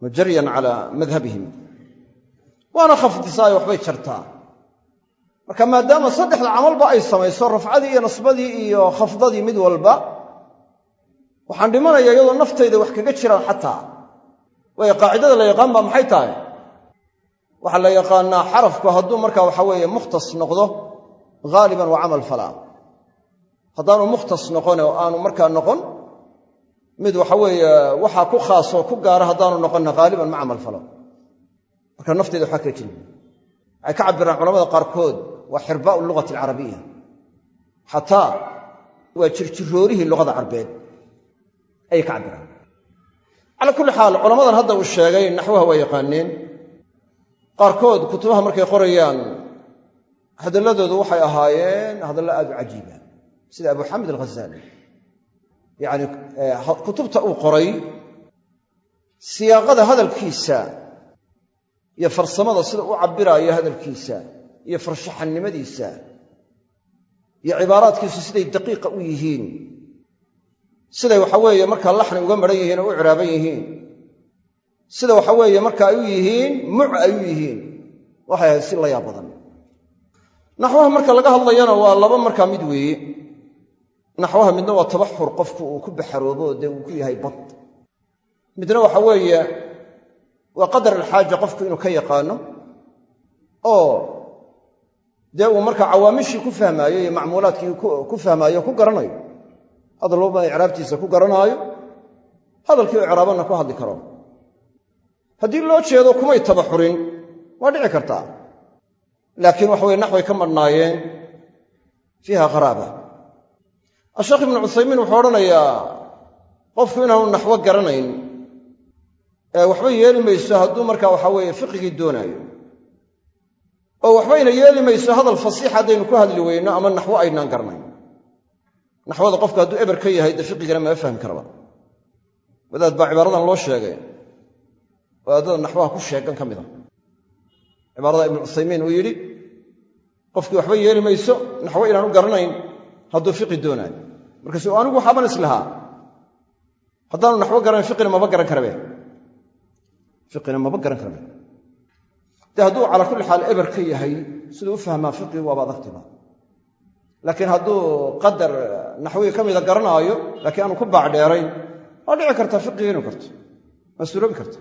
A: Wa jaryan calaa madhabihim. Waana khafdisaayo waxbay jartaa marka maadaama saddexda camalba ay samayso rafcadii iyo nasbadii iyo khafdadii mid walba waxaan dhimanaya iyadoo naftayda wax kaga jiraan xataa. Waayo qaacidada la yaqaan baa maxay tahay? Waxaa la yaqaanaa xarafku hadduu marka waxa weeye mukhtas noqdo haaliban waa camal falaa haddaanu mukhtas noqone oo aanu markaa noqon mid waxa weeye waxaa ku khaasoo ku gaara haddaanu noqonna haaliban ma camal falo. Marka nafteyda waxaa kaga jiri. Waxay ka cabiraan culamada qaarkood waa xirbaau lugati alcarabiya xataa waa jirjiroorihii luqada carbeed ayay ka cabiraan calaa kulli xaal culamadan hadda uu sheegay naxwaha waa yaqaaneen. Qaarkood kutubaha markay qorayaan hadalladoodu waxay ahaayeen hadallo aad u cajiiba. Sida abu xamid alghazaali yacni kutubta uu qoray siyaaqada hadalkiisa iyo farsamada sida u cabbiraayo hadalkiisa iyo farshaxannimadiisa iyo cibaaraadkiisu siday daqiiqa u yihiin. Siday waxa weeye markaa laxni uga maran yihiin oo u ciraaban yihiin. Sida waxa weeye marka ay u yihiin muc ay u yihiin. Waxay ahayd si la yaab badan. Naxwaha marka laga hadlayana waa laba markaa mid weeye. Naxwaha midna waa tabaxur qofku uu ku baxaroobo dee uu ku yahay bad. Midna waxa weeye waa qadar alxaaja qofku inuu ka yaqaano oo dee uu markaa cawaamishii ku fahmaayo iyo macmuulaadkii ku fahmaayo ku garanayo. Hadal walbana icraabtiisa ku garanaayo hadalkii icraabanna ku hadli karo. Haddii loo jeedo kumay tabaxurin waa dhici kartaa. Laakiin waxa weye naxway ka madhnaayeen fiiha qaraaba. Asheekh ibnu cuthaymiin wuxuu odhanayaa qofku inaanu naxwo garanayn ee waxba yeeli mayso hadduu markaa waxa weeye fiqigii doonaayo oo waxbayna yeeli mayso hadal fasiix haddaynu ku hadli weyno ama naxwo aynaan garanayn. Naxwada qofku hadduu eber ka yahay dee fiqigana mama fahmi karaba wadaad baa cibaaradan loo sheegay. Wadaadada naxwaha ku sheegan ka mid a. Cibaarada ibnu cuthaymiin uu yidhi qofkii waxba yeeli mayso naxwo inaan u garanayn hadduu fiqi doonaayo. Markaasu anigu waxaaban islahaa haddaanu naxwo garanayn fiqina maba garan karabe. Fiqina maba garan karabe dee hadduu calaa kulli xaal eber ka yahay siduu u fahmaa fiqi waaba adagtiba laakiin hadduu qadar naxwii ka mida garanaayo laakiin aanu ku baacdheerayn waa dhici kartaa fiqiga inuu karto waa suroobi karta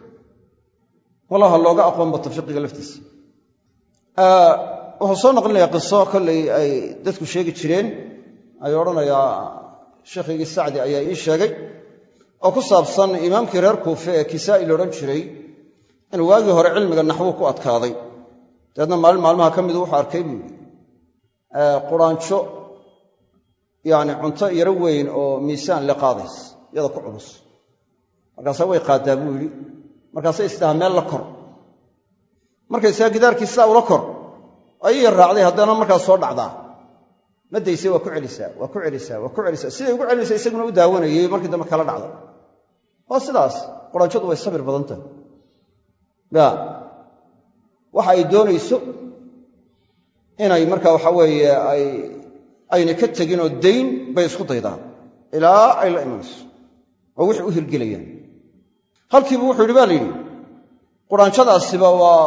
A: walaha looga aqoon bato fiqiga laftiisa. Wuxuu soo naqlinayaa qiso kollay ay dadku sheegi jireen. Ayuu odhanayaa sheekhaygii sacdi ayaa ii sheegay oo ku saabsan imaamkii reer kuufe ee kisaa'i la odhan jiray inuu waagii hore cilmiga naxwu ku adkaaday. Dabeedna maalin maalmaha ka midu wuxuu arkay buu yidhi quraanjo yacni cunto yaro weyn oo miisaan le qaadays iyada ku culus. Markaasa way qaaddaa buu yidhi. Markaasay isdhaha meel la kor. Markaysaa gidaarkii sidaa ula kor. Ayay raacday haddana markaas soo dhacdaa. Ma dayse waa ku celisaa waa ku celisaa waa ku celisaa. Siday ugu celinaysa isaguna u daawanayay markii dambe kala dhacda waa sidaas. Quraanjadu way sabir badan tahay ya waxa ay doonayso inay marka waxa weeye ay ayna ka teginoo dayn bay isku daydaan. Ilaa ay la imanayso. Oo wixii u hirgelayaan. Halkiibu wuxuu yidhi ba la yidhi quraanjadaasiba waa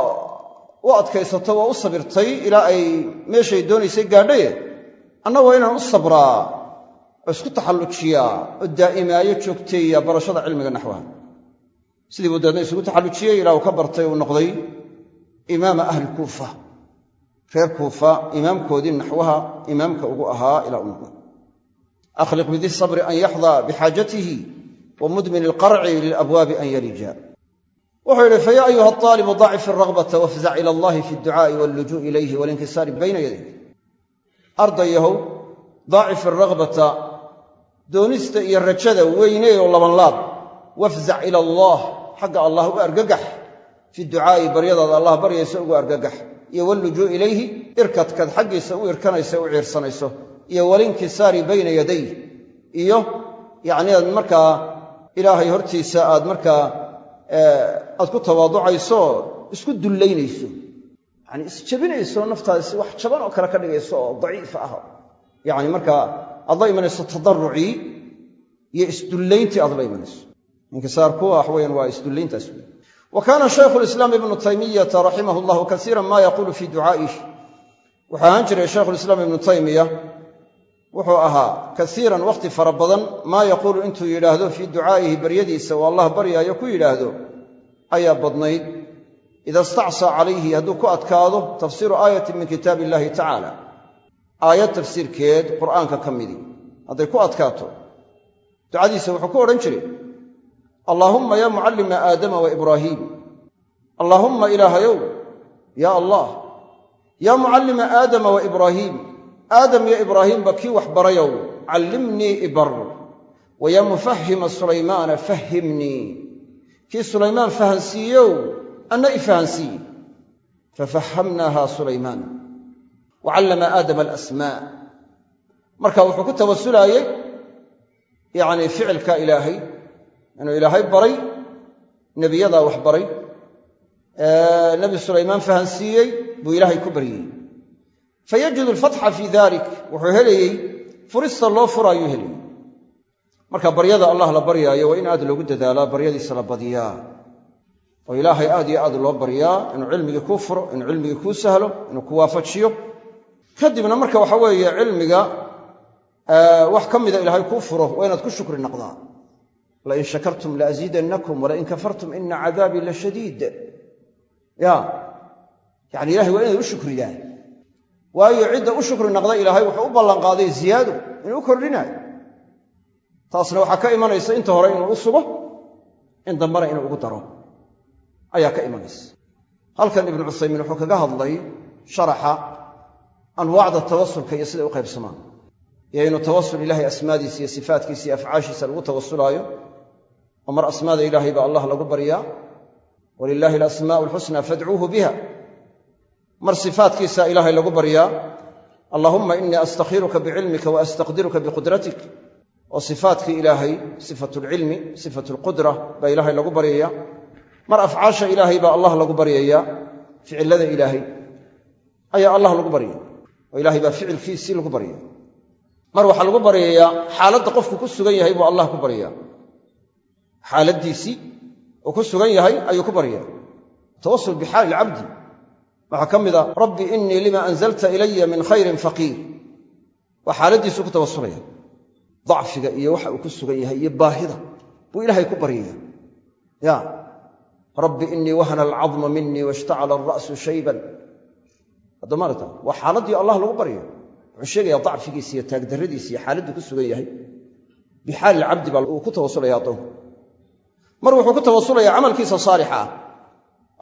A: u adkaysato waa u sabirtay ilaa ay meeshay doonaysay gaadhaye. Anna waa inaan u sabraa oo isku taxallujiyaa oo daa'imaayo joogteeya barashada cilmiga naxwaha sidii buu deedna isugu taxallujiyey ilaa uu ka bartay uu noqday imaama ahli kuufa. Reer kuufa imaamkoodii naxwaha imaamka ugu ahaa ilaa u noqday. Akhliq bidi sabri an yaxdaa bixaajatihi wa mudmin ilqarci lilabwaabi an yalija wuxuu yidhi fayaa ayuha aalibu dacif iragbata wafzac ila allahi fi dducaa'i wallujuu'i ilayhi walinkisaari bayna yadayh ardayahow daacif iragbata doonista iyo rajada weynee oo labanlaab wafzac ila allah xagga allah u argagax fi ducaa'i baryadaada allah baryaysa ugu argagax iyo wallujuu ilayhi irkadkad xaggiisa u irkanaysa u ciirsanayso iyo walinkisaari bayna yaday iyo yacni aad markaa ilaahay hortiisa aad markaa aad ku tawaaducayso isku dullaynayso yacni isjabinayso naftaasi wax jaban oo kale ka dhigayso oo daciif ah. Yacni markaa aad la imanayso tadarucii iyo isdullayntii aad la imanayso inkisaarku waxa weyaan waa isdullayntaas wey wa kaana shaykhu lislaam ibnu taymiyata raximah llahu kasiiran ma yaquulu fii ducaa'ih wuxuu ahaan jiray shaykhulislaam ibnu taymiya wuxuu ahaa kasiiran wakhti fara badan maa yaquulu intuu yidhaahdo fii ducaa'ihi baryadiisa oo allah baryaayo ku yidhaahdo. Ayaa badnayd ida stacsaa calayhi hadduu ku adkaado tafsiiru aayatin min kitaabi illahi tacaala. Aayad tafsiirkeed qur'aanka ka midi. Hadday ku allaahumma yaa mucallima aadama wa ibraahiim allaahumma ilaahayow yaa allah. Yaa mucallima aadama wa ibraahiim aadam iyo ibraahiimba kii wax barayow callimnii ibar wa yaa mufahima sulaymaana fahimnii kii sulaymaan fahansiiyow anna i fahansiiye fafahamnaaha sulaymaan. Wa callama aadama alasmaa marka wuxuu ku tawasulaayey yacni ficilka ilaahay inuu ilaahay baray nebiyadaa wax baray. Nebi sulaymaan fahansiiyey buu ilaahay ku baryey. Fayajidu alfatxa fii dalik wuxuu helayey furista loo furaayuu helayey. Marka baryada allah la baryaayo waa in aad loogu dadaalaa baryadiisa la badiyaa. Oo ilaahay aad iyo aad loo baryaa inuu cilmigii kuu furo inuu cilmigii kuu sahlo inuu ku waafajiyo. Kadibna marka waxa weeye cilmiga wax ka mida ilaahay kuu furo waa inaad ku shukri naqdaa lain shakartum laaziidannakum walain kafartum ina cadaabii la shadiid ya yani ilahay waa inaad u shukridaan waayo cidda u shukri naqda ilaahay wuxuu u ballanqaaday ziyaado inuu u kordhinaayo taasna waxaa ka imanaysa inta hore inuu u sugo in dambena inuu ugu daro ayaa ka imanaysa halkan ibnu cuthaymiin wuxuu kaga hadlay sharaxa anwaacda tawasulka iyo siday u qaybsamaan iyo inuu tawasul ilaahay asmaadiisa iyo sifaatkiisa iyo afcaashiisa lagu tawasulaayo oo mar asmaada ilaahay baa allah lagu baryaa walilaahi alasmaa'u alxusnaa fadcuuhu biha. Mar sifaatkiisa ilaahay lagu baryaa allaahumma innii astakhiruka bicilmika wa biqudratik. Oo sifaatkii ilaahay sifatulcilmi sifatulqudra baa ilaahay lagu baryaya mar afcaasha ilaahay baa allah lagu baryayaa ficilada ilaahay ayaa allah lagu baryaya oo ilaahay baa ficilkiisii lagu baryaya mar waxaa lagu baryayaa xaaladda qofku ku sugan yahay buu allah ku baryaa xaaladdiisii uu ku sugan yahay ayuu ku baryaa tawasul bixaali ilcabdi waxaa ka mid a rabbi innii lima anzalta ilaya min khayrin faqiir. Waa xaaladdiisuu ku tawasulaya dacfiga iyo waxa uu ku sugan yahay iyo baahida buu ilaahay ku baryaya ya rabbi innii wahana alcadmu minii washtacala alra'su shayban. Haddamaarata waa xaaladdii allah lagu barya wuxuu sheegayaa dacfigiisa iyo taagdarradiisa iyo xaaladduu ku sugan yahay. Bixaali ilcabdi baa uu ku tawasulaya addoonku mar wuxuu ku tawasulaya camalkiisa saalixa ah.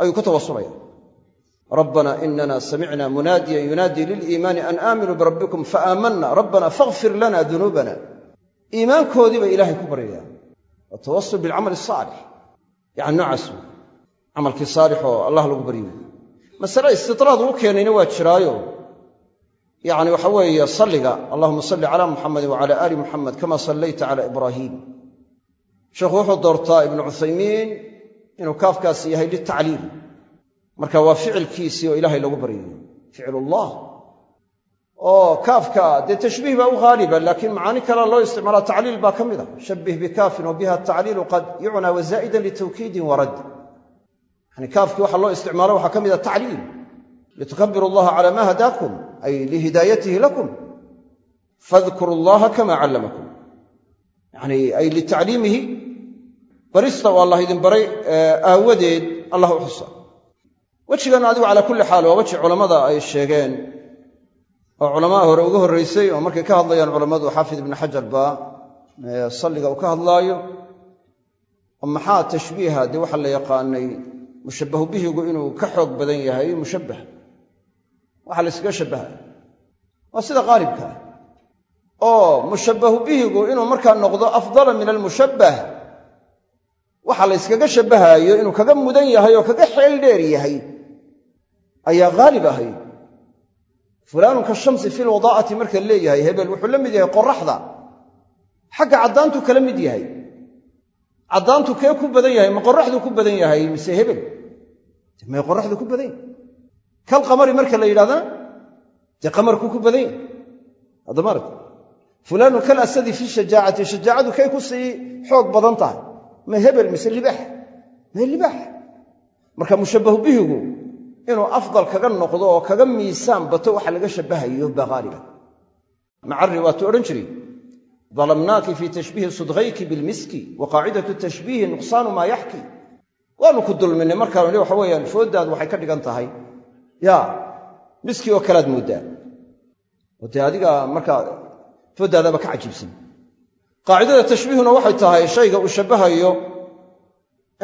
A: Ayuu ku tawasulaya rabbana inana samicna munaadiyan yunaadii liliimaani an aaminuu birabbikum faaamanna rabbana fakhfir lana dunuubana. Iimaankoodii bay ilaahay ku baryayaan waa tawasul bilcamal asaalix noocaas wey camalkii saalix oo allah lagu baryo masale istidraad uu keenayna waa jiraayo yacni waxa weeye salliga allahuma salli cala muxamedin wacala aali muxamed kama sallayta cala ibraahiim sheekhu wuxuu doortaa ibnu cuthaymiin inuu kaafkaasi yahay litacliil. Marka waa ficilkiisii oo ilaahay lagu baryayo ficilullah. Oo kaafka dee tashbiih baa u haaliba laakiin macaani kalea loo isticmaalaa tacliil baa ka mid a shabbih bikaafin wa biha tacliilu qad yucnaa wazaa'idan litawkiidin warad yani kaafkii waxaa loo isticmaalo waxaa ka mid a tacliil. Litukabiru allaha cala ma hadaakum ay lihidaayatihi lakum. Fadkuru allaha kama callamakum yani ay litacliimihi. Barista oo allah idin baray aawadeed allah u xusa. Wejigan adigu calaa kulli xaal waa weji culammada ay sheegeen. Oo culamaa hore uga horraysay oo markay ka hadlayaan culammadu xaafid ibnu xajar baa salliga uu ka hadlaayo. Maxaa tashbiiha dee waxaa la yaqaanay mushabbahu bihigu inuu ka xoog badan yahay mushabbah waxaa la yskaga shabbaha waa sida qaalibka ah. Oo mushabbahu bihigu inuu markaa noqdo afdala min almushabbah waxa la yskaga shabbahaayo inuu kaga mudan yahay oo kaga xeel dheer yahay ayaa haalib ahay. Fulaanun ka shamsi fi lwadaa'ati marka leeyahay hebel wuxuu la mid yahay qoraxda xagga caddaantu kala mid yahay. Caddaantu kee ku badan yahay ma qoraxdu ku badan yahay mise hebel? May qoraxdu ku badan? yahay kal qamari marka la yidhahdana dee qamarku ku badan yahay haddamaarag fulaanun kal asadi fi shajaacati shajaacadu kay ku sii xoog badan tahay. Ma hebel mise libaax? Ma libaax? Marka mushabbahu inuu afdal kaga noqdo oo kaga miisaan bato waxa laga shabbahayo baa haaliba macari waatuu odhan jiray dalamnaaki fii tashbiihi sudghayki bilmiski wa qaacidatu tashbiihi nuqsaanu maa yaxki. Waanu ku dulminay markaanu waxa weeyaan fooddaadu waxay ka dhigan tahay ya miski oo kalead mooddaa oo dee adiga markaa fooddaadaba ka cajiibsan. Qaacidada tashbiihuna waxay tahay shayga uu shabbahayo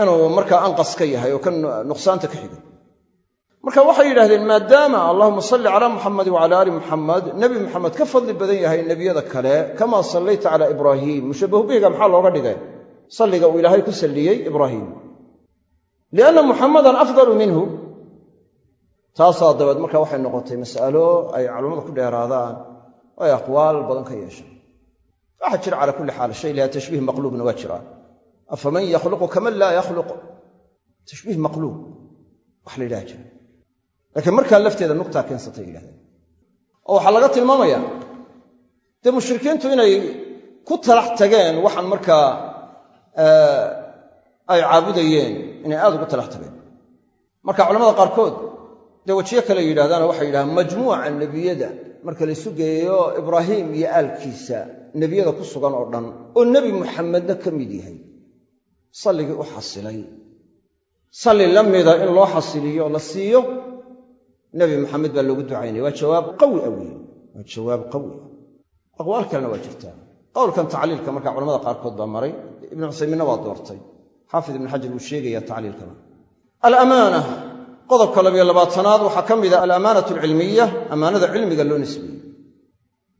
A: inuu markaa anqas ka yahay oo ka nuqsaanta ka xigo marka waxay yidhahdeen maadaama allahuma salli calaa muxamed wacala aali muxamed nebi muxamed ka fadli badan yahay nebiyada kale kamaa sallayta calaa ibraahiim mushabbahu bihiga maxaa looga dhigay? Salliga uu ilaahay ku salliyey ibraahiim lianna muxamadan afdalu minhu taasaa dabeed marka waxay noqotay mas'alo ay culammadu ku dheeraadaan oo ay aqwaal badan ka yeeshaan waxaa jira calaa kulli xaal shay laha tashbiih maqluubna waa jiraa afaman yakhluqu kaman laa yakhluq tashbiih maqluub wax la yidhaha jira. Laakiin markaa lafteeda nuqtaa keensatay yidhahdeen oo waxaa laga tilmaamayaa dee mushrikiintu inay ku talax tageen waxaan markaa ay caabudayeen inay aad ugu talax tageen. Marka culamada qaarkood dee wejiyo kale yidhahdaano waxay yidhahaan majmuuca nebiyada. Marka laysu geeyo ibraahiim iyo aalkiisa nebiyada ku sugan oo dhan oo nebi muxamedna ka mid yahay salligii u xasilay. Salli la mida in loo xasiliyo la siiyo nebi maxamed baa loogu ducaynaya. Waa jawaab qawi a wey waa jawaab qawi aqwaal kalena waa jirtaa. Qowlkan tacliilka marka culamada qaarkood baa maray. Ibnu cusaymiinna waa doortay. Xaafid ibnu xajar wuu sheegaya tacliilkana qodobka labiyo labaatanaad waxaa ka mida alamaanatu alcilmiya ammaanada cilmiga loo nisbeeyey.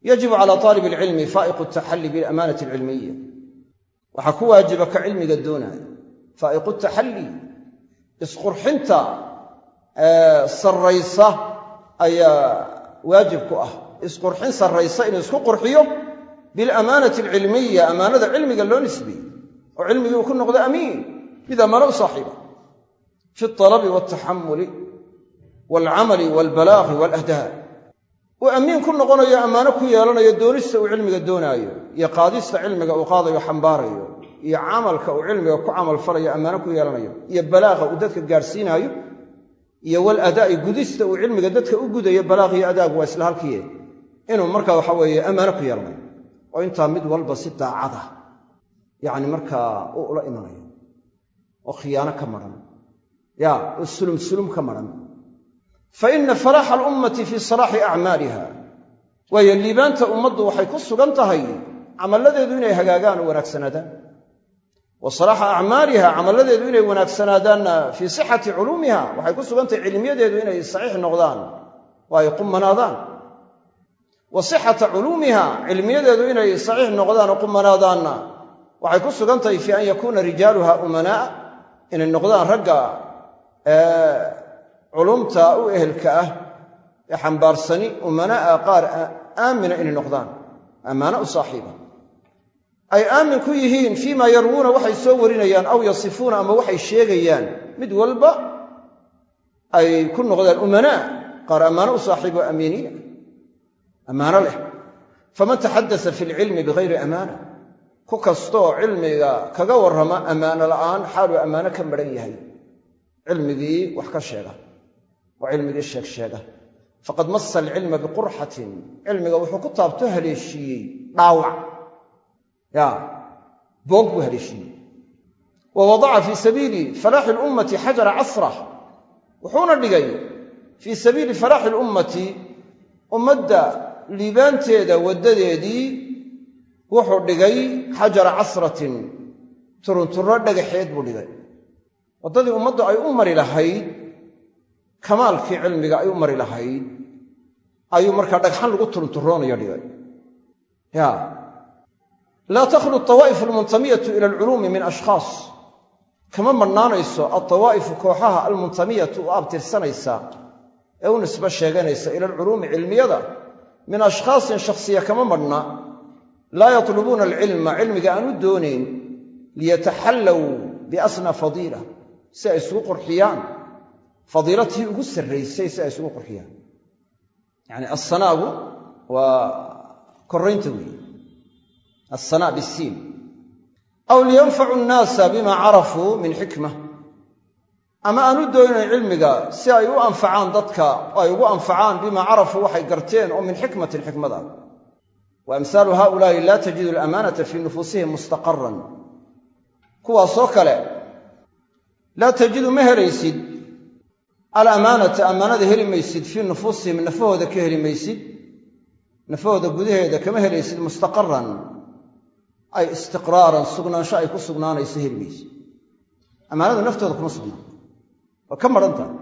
A: Yajibu cala aalib alcilmi faa'iqu taxalli bilamaanati alcilmiya. Waxaa ku waajiba ka cilmiga doonaya. Faa'iqu taxalli isqurxinta sarraysa ayaa waajib ku ah. Isqurxin sarraysa inuu isku qurxiyo bilamaanati alcilmiya ammaanada cilmiga loo nisbeeyey. Oo cilmigii uu ku noqdo amiin mid ammaano u saaxiiba fi alabi waltaxamuli waalcamali waalbalaaqi waalahdaa uu amiin ku noqonayo ammaano ku yeelanayo doonista uu cilmiga doonaayo iyo qaadista cilmiga uu qaadayo xambaarayo iyo camalka uu cilmiga ku camalfalayo ammaano ku yeelanayo iyo balaaqa uu dadka gaadhsiinaayo iyo wal adaa'i gudista uu cilmiga dadka u gudayo balaaq iyo adaagu waa isla halkiye inuu marka waxa weeye ammaano ku yeelanayo oo intaa mid walba si daacada yacni markaa u ula imanayo khiyaano ka maran ya oo sulum sulum ka maran fa ina falaaxa alummati fii salaaxi acmaaliha waayo liibaanta ummaddu waxay ku sugan tahay camalladeedu inay hagaagaan oo wanaagsanaadaan. Wa salaaxa acmaaliha camalladeedu inay wanaagsanaadaanna fii sixati culuumiha waxay ku sugan tahay cilmiyadeedu inay saxiix noqdaan oo ay qumanaadaan wa sixata culuumiha cilmiyadeedu inay saxiix noqdaan oo qumanaadaanna waxay ku sugan tahay fii an yakuuna rijaaluha umanaa inay noqdaan ragga culumta u ehelka ah ee xambaarsani umanaa'a qaar aamina inay noqdaan. Ammaano u saaxiiba. Ay aamin ku yihiin fii maa yarwuuna waxay soo warinayaan aw yasifuuna ama waxay sheegayaan. Mid walba ay ku noqdaan umanaa qaar ammaano u saaxiibo amiiniina ammaano leh. Faman taxadasa fi lcilmi bigayri amaana. Ku kastooo cilmiga kaga warrama ammaano la'aan xaaluu ammaano ka maran yahay cilmigii wax ka sheega oo cilmigii sheeg sheega. Faqad massa alcilma biqurxatin cilmiga wuxuu ku taabto haleeshiiyey dhaawac. Ya boog buu haleeshiiyey wa wadaca fii sabiili falaaxi lummati xajara casrah wuxuuna dhigay fii sabiili falaaxi lummati ummadda liibaanteeda waddadeedii wuxuu dhigay xajara casratin turunturro dhagaxeed buu dhigay waddadii ummaddu ay u mari lahayd kamaalkii cilmiga ay u mari lahayd ayuu markaa dhagxan lagu turunturoonayo dhigay ya. Laa takhlu altawaa'if almuntamiyatu ila alculuumi min ashkhaas kama madhnaanayso altawaa'ifu kooxaha almuntamiyatu u abtirsanaysa ee u nisbo sheeganaysa ila alculuumi cilmiyada. Min ashkhaasin shakhsiya kama madhna laa yatlubuuna alcilma cilmiga aan u doonayn liyataxallow biasna fadiila si ay isugu qurxiyaan. Fadiilatii ugu sarraysay si ay isugu qurxiyaan. Yacni assanaagu waa koraynta weeye. Assanaa bisiin. Aw liyanfacu nnaasa bima carafuu min xikma. Ama aan u doonayn cilmiga si ay u anfacaan dadka ay ugu anfacaan bimaa carafuu waxay garteen oo min xikmatin xikmada. Wa amhaalu haulaai laa tajidu alamaanata fii nufuusihim mustaqaran kuwaasoo kale laa tajidu ma helaysid alamaanata ammaanada heli maysid fii nufuusihim nafahooda ka heli maysid. Nafahooda gudaheeda kama helaysid mustaqaran ay istiqraaran sugnaansho ay ku sugnaanayso heli maysid. Ammaanadu naftooda kuma sugnaan waa ka madhantaha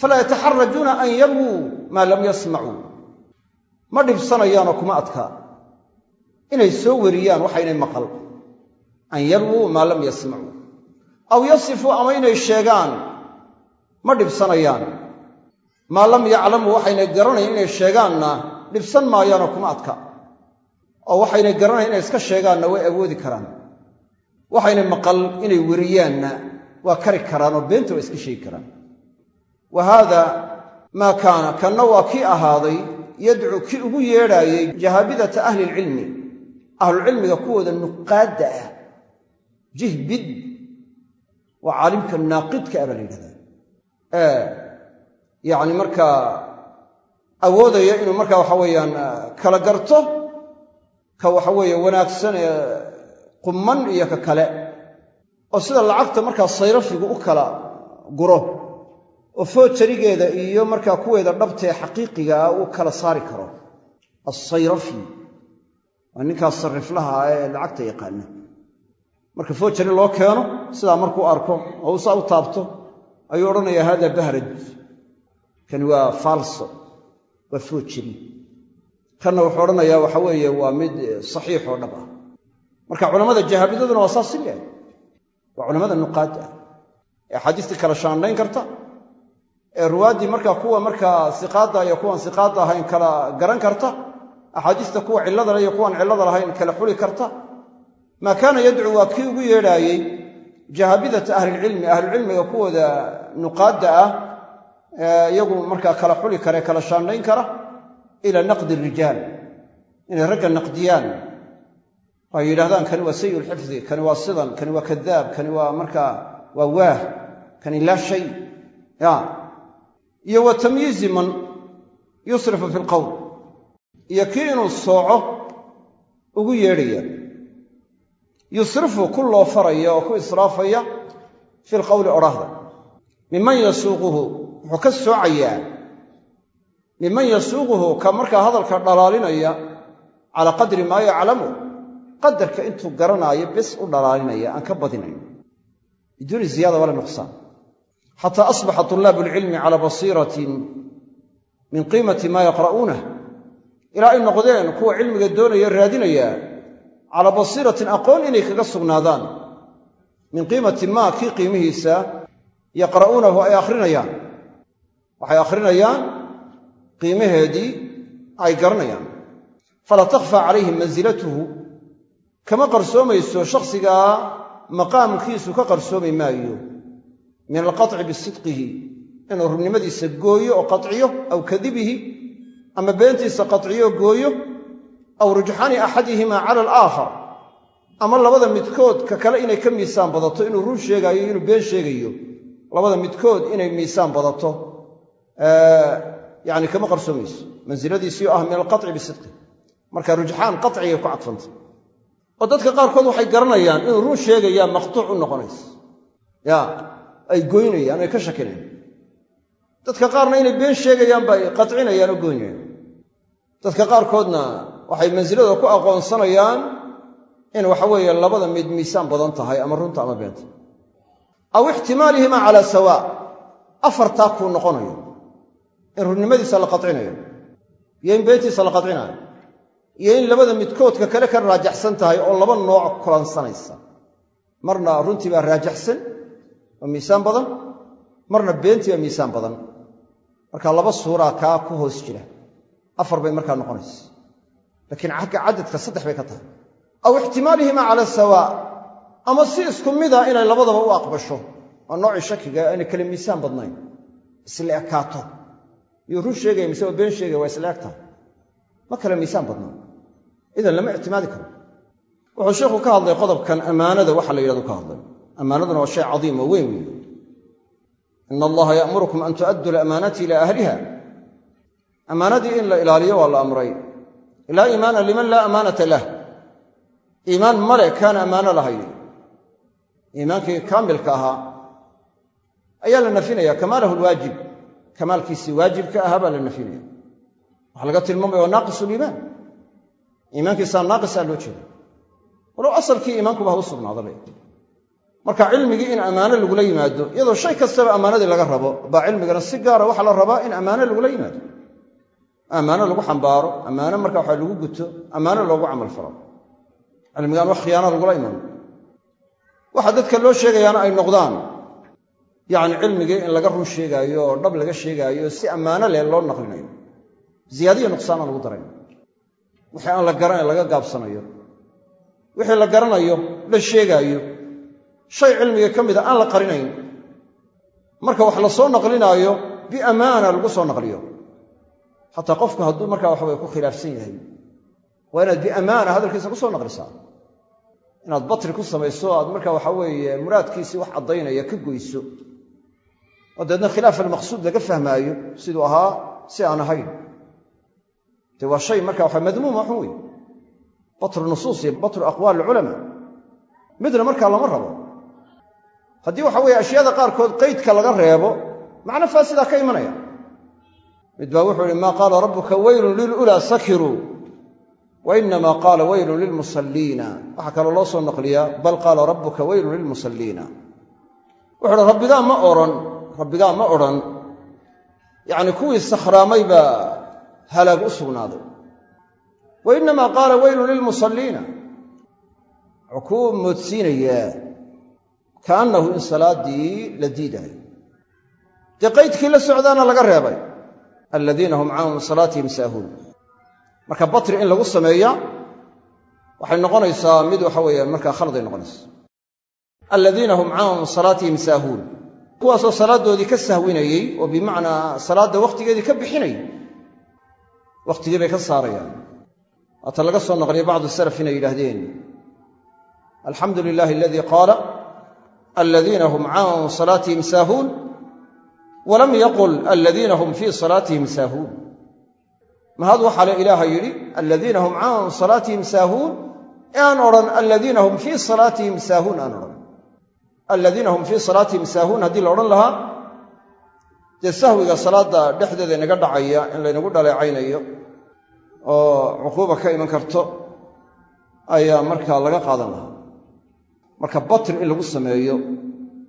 A: falaa yataxarajuuna an yarwuu maa lam yasmacuu. Ma dhibsanayaanoo kuma adkaa. Inay soo weriyaan waxaynay maqal. An yarwuu maa lam yasmacuu aw yasifuu ama inay sheegaan ma dhibsanayaan. Maa lam yaclamuu waxaynay garanayn inay sheegaanna dhibsan maayaanoo kuma adka. Oo waxaynay garanayn inay iska sheegaanna way awoodi karaan. Waxaynay maqal inay weriyaanna waa kari karaan oo beenta waa iska sheegi karaan. Wa haada maa kaana kanna waa kii ahaaday yadcuu kii ugu yeedhaayey jahaabidata ahli ilcilmi ahlucilmiga kuwooda nuqaadda ah jihbid waa caalimka naaqidka ah baa la yidhahdaa. Yacni markaa awoodaya inuu markaa waxa weeyaan kala garto ka waxa weeye wanaagsan ee qumman iyo ka kale. Oo sida lacagta markaa sayrafigu u kala guro oo foojarigeeda iyo markaa kuweeda dhabtaee xaqiiqiga ah uu kala saari karo. Alsayrafi waa ninkaas sariflaha ee lacagta yaqaana marka foojari loo keeno sidaa markuu arko oo usaa u taabto ayuu odhanayaa hada bahraj kani waa faalso waa foojari kanna wuxuu odhanayaa waxa weeye waa mid saxiix oo dhab ah. Marka culammada jahaabidaduna waa saas si leeh waa culammada nuqaad ah. Ee axaadiistii kala shaandhayn karta ee ruwaaddii markaa kuwa markaa siqaadda iyo kuwan siqaadda ahayn kala garan karta axaadiista kuwa cillada leh iyo kuwan cillada lahayn kala xuli karta maa kaana yadcuu waa kii ugu yeedhaayey jahaabidata ahlilcilmi ahlucilmiga kuwooda nuqaadda ah iyagu markaa kala xuli kara ee kala shaandhayn kara ila naqdi rijaal inay ragga naqdiyaan. Ay yidhahdaan kani waa sayi lxifdi kani waa sidan kani waa kadaab kani waa markaa waa waah kani laa shay. Iyo wa tamyiizi man yusrifu fi lqowl iyo kii inuu sooco ugu yeedhaya yusrifu ku loo faraya oo ku israafaya fi lqowli odhaahda miman yasuuquhu wuxuu ka soocayaa miman yasuuquhu ka markaa hadalka dhalaalinaya calaa qadri maa yaclamu qadarka intuu garanaayo bes u dhalaalinaya aan ka badinayn. Biduuni ziyaada wala nuqsaan xataa asbaxa tulaabu alcilmi calaa basiiratin min qiimati maa yaqra'uunah ilaa ay noqdeen kuwa cilmiga doonaya raadinaya calaa basiiratin aqoon inay kaga sugnaadaan. Min qiimati maa kii qiimihiisa yaqra'uunahu ay akhrinayaan. Waxay akhrinayaan qiimaheedii ay garanayaan. Falaa takhfaa calayhim mansilatuhu kama qarsoomayso shakhsigaa maqaamkiisu ka qarsoomi maayo. Min alqaطci bisidqihi. Inuu runnimadiisa gooyo oo qaciyo aw kadibihi. Ama beentiisa qatciyo gooyo aw rujxaani axadihimaa cala alaakhar ama labada midkood ka kale inay ka miisaan badato inuu run sheegaayo inuu been sheegayo labada midkood inay miisaan badato. Yani kama qarsoomayso. Mansiladiisii oo ah min alqaci bisidqi. Marka rujxaan qacigay ku cadfanta oo dadka qaarkood waxay garanayaan inuu run sheegayaa maqtuuc u noqonaysa. Ya ay goynayaan ay ka shakinayaan dadka qaarna inay been sheegayaan ba ay qacinayaan oo goynayaan. Dadka qaarkoodna waxay mansilada ku aqoonsanayaan in waxa weeye labada mid miisaan badan tahay ama runta ama beenta aw ixtimaalihimaa calaa sawaa afartaa kuu noqonayo. In runnimadiisa la qacinayo iyo in beentiisa la qacinayo iyo in labada midkoodka kale ka raajaxsan tahay oo laba nooc kulansanaysa. Marna runtii baa raajaxsan oo miisaan badan. Marna beentii baa miisaan badan. Marka laba suuraa kaa ku hoos jira. Afar bay markaa noqonaysa laakiin xagga cadadka saddex bay ka tahay. Aw ixtimaalihimaa cala sawaa ama si isku mida inay labadaba u aqbasho oo noocii shakiga aynay kale miisaan badnayn. Isla ekaato miyuu run sheegaya mise waa been sheegaya waa isla eg tahay ma kale miisaan badnaa idan lama ictimaadi karo. Wuxuu sheikhu ka hadlay qodobkan ammaanada waxa la yidhahdo ka hadlay. Ammaanaduna waa shay cadiim oo weyn weeye ina allaha ya'murukum an tu'adduu lamaanati ila ahliha. Ammaanadii in la ilaaliyo waa la amray laa iimaana liman laa amaanata lah. Iimaan male kaana ammaano lahayn iimaankii kaamilka ahaa ayaa la nafinaya kamaalahu lwaajib kamaalkiisii waajibka ahaa baa la nafinaya waxaa laga tilmaamaya waa naaqis liimaan. Iimaankiisaa naaqisaa loo jeeda walow asalkii iimaankuba ha u sugnaadaba marka cilmigii in ammaano lagula yimaado iyadoo shay kastaba ammaanadii laga rabo baa cilmigana si gaara waxaa la rabaa in ammaano lagula yimaado ammaano lagu xambaaro ammaano marka waxa lagu guto ammaano loogu camal falo cilmigaan wax khiyaana lagula iman waxa dadka loo sheegayaana ay noqdaan. Yacni cilmigii in laga run sheegaayo oo dhab laga sheegaayo si ammaano leh loo naqlinayo. Ziyaadiyo nuqsaana lagu darayn. Wixii aan la garanayn laga gaabsanayo. Wixii la garanayo la sheegaayo. Shay cilmiga ka mida aan la qarinayn. Marka wax la soo naqlinaayo biamaana lagu soo naqliyo xataa qofku hadduu markaa waxaweye ku khilaafsan yahay. Waa inaad biamaana hadalkiisa ku soo naqlisaa. Inaad batri ku samayso aad marka waxa weeye muraadkiisii wax caddaynaya ka goyso. Oo khilaaf almaqsuud laga fahmaayo siduu ahaa si aan ahayn. Dee waa shay marka waxa madmuuma xun wey batru nusuus iyo batru aqwaal alculamaa. Midna markaa lama rabo. Haddii waxa weeye ashyaada qaarkood qeydka laga reebo macno faasidaa ka imanaya mid baa wuxuu ihi maa qaala rabbuka weylun lilulaa sakiruu wa qaala weylun lilmusalliina waxaa kaloo loo soo naqliyaa bal qaala rabbuka weylun lilmusalliina wuxu uhi rabbigaa ma odhan rabbigaa ma odhan. Yacni kuwii sakhraamay baa halaag u sugnaaday. Wa qaala weylun lilmusalliina wuxuu ku moodsiinayaa kaannahu in salaaddii la diidaayo. Dee qaydkii la socdaana laga reebay aladiina hum can salaatihim saahuun marka batri in lagu sameeya waxay noqonaysaa mid waxa weeyaan markaa khaladay noqonaysa. Aladiina hum can salaatihim saahuun kuwaasoo salaaddoodii ka sahwinayey oo bimacnaa salaadda wakhtigeedii ka bixinay wakhtigii bay ka saarayaan. Waata laga soo naqliya bacdu salaf inay yidhaahdeen. Alxamdu lilaahi aladii qaala aladiina hum can salaatihim saahuun walam yaqul aladiina hum fii salaatihim saahuun mahad waxaa le ilaaha yidhi aladiina hum can salaatihim saahuun aan odhan aladiina hum fii salaatihim saahuun aan odhan. Aladiina hum fii salaatihim saahuun haddii la odhan lahaa dee sahwiga salaadda dhexdeeda inaga dhacaya in laynagu dhaleecaynayo oo cuquuba ka iman karto ayaa markaa laga qaadan lahaa. Marka batri in lagu sameeyo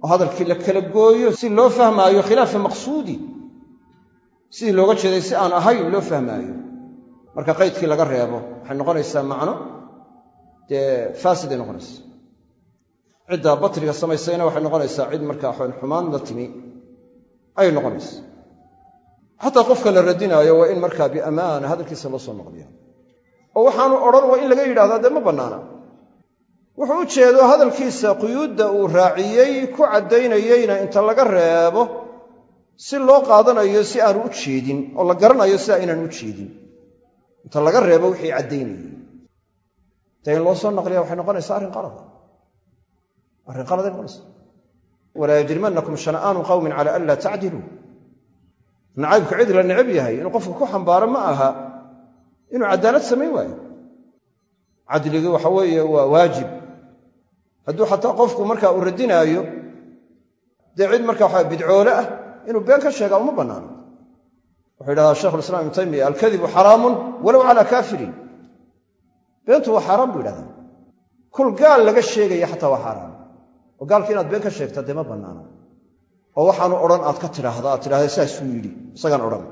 A: oo hadalkii la kala gooyo si loo fahmaayo khilaafa maqsuudi. Sidii looga jeeday si aan ahayn loo fahmaayo. Marka qaydkii laga reebo waxay noqonaysaa macno dee faasiday noqonaysa cidda batriga samaysayna waxay noqonaysaa cid markaa xumaan la timi ayay noqonaysa xataa qofka la radinaayo waa in markaa biamaana hadalkiisa loo soo noqliya oo waxaanu odhan waa in laga yidhahdaa dee ma bannaana wuxuu u jeedo hadalkiisa quyuudda uu raaciyey ku caddaynayeyna inta laga reebo si loo qaadanayo si aanu u jeedin oo la garanayo sidaa inaan u jeedin. Inta laga reebo wixii caddaynayay dee in loo soo naqliya waxay noqonaysaa arrin qalada arrin qaladay noqonaysa walaa yajrimanakum shana'aanu qawmin cala an laa tacdiluu. Nacaybku cid la necab yahay inuu qofku ku xambaaro ma aha inuu cadaalad samayn waayo. Cadligii waxa weeye waa waajib hadduu xataa qofku markaa uu radinaayo dee cid marka waxa bidcoole ah inuu been ka sheegaa uma bannaano. Wuxuu yidhahdaa shekhu lislam ibnu taymiya alkadibu xaraamun walow calaa kaafirin beentu waa xaaraan buu yidhahdaa. Kul gaal laga sheegaya xataa waa xaaraan oo gaalka inaad been ka sheegta dee ma bannaano. Oo waxaanu odhan aad ka tidhaahda aad tidhahda saasuu yidhi isagaan odhan.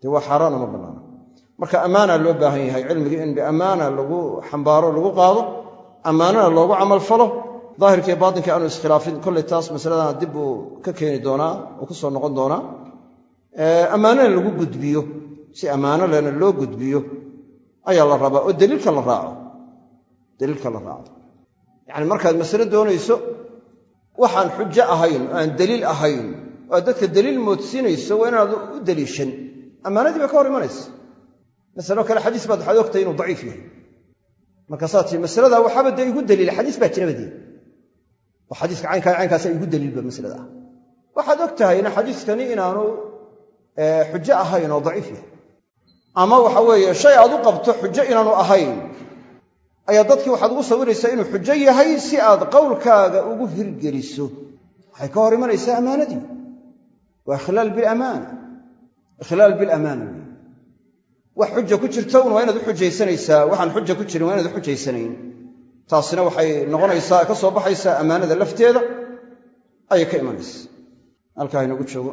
A: Dee waa xaaraano ma bannaano. Marka ammaana loo baahan yahay cilmigii in biammaana lagu xambaaro lagu qaado ammaanana loogu camal falo daahirkiiyo baatinka aanu iskhilaafin kolley taas masaladana dib uu ka keeni doonaa oo ku soo noqon doonaa ammaanana lagu gudbiyo. Si ammaano lena loo gudbiyo ayaa la rabaa oo daliilka la raaco. Daliilka la raaco. Yacani markaad masale doonayso waxaan xujo ahayn oo aan daliil ahayn oo dadka daliil moodsiinayso waa inaad u daliishan ammaanadii bay ka hor imanaysa. Masalo kale xadiis baad waxaad ogtahay inuu daciif yahay markaasaa tii masaladaa waxaaba dee igu daliila xadiis baa jiraba dee oo xadiiska caynkaa caynkaasa igu daliilba masaladaa waxaad og tahay in xadiiskani inaanu xujo ahayn oo daciif yahay ama waxa weeye shay aad u qabto xujo inaanu ahayn. Ayaa dadkii waxaad ugu sawiraysaa inuu xujo yahay si aad qowlkaaga ugu hirgeliso. Waxay ka hor imanaysaa ammaanadii waa ikhlaal bilamaana. Ikhlaal bilamaana wax xuja ku jirta un waa inaad u xujaysanaysaa. Waxaan xuja ku jirin waa inaad u xujaysanayn taasina waxay noqonaysaa ka soo baxaysaa ammaanada lafteeda ayay ka imanaysa halkaa inagu joogo.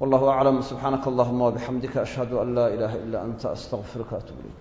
A: Wallahu aclam subxaanaka allahuma wabixamdika ashhadu an laa ilaaha ila anta astaqfiruka atub ilayk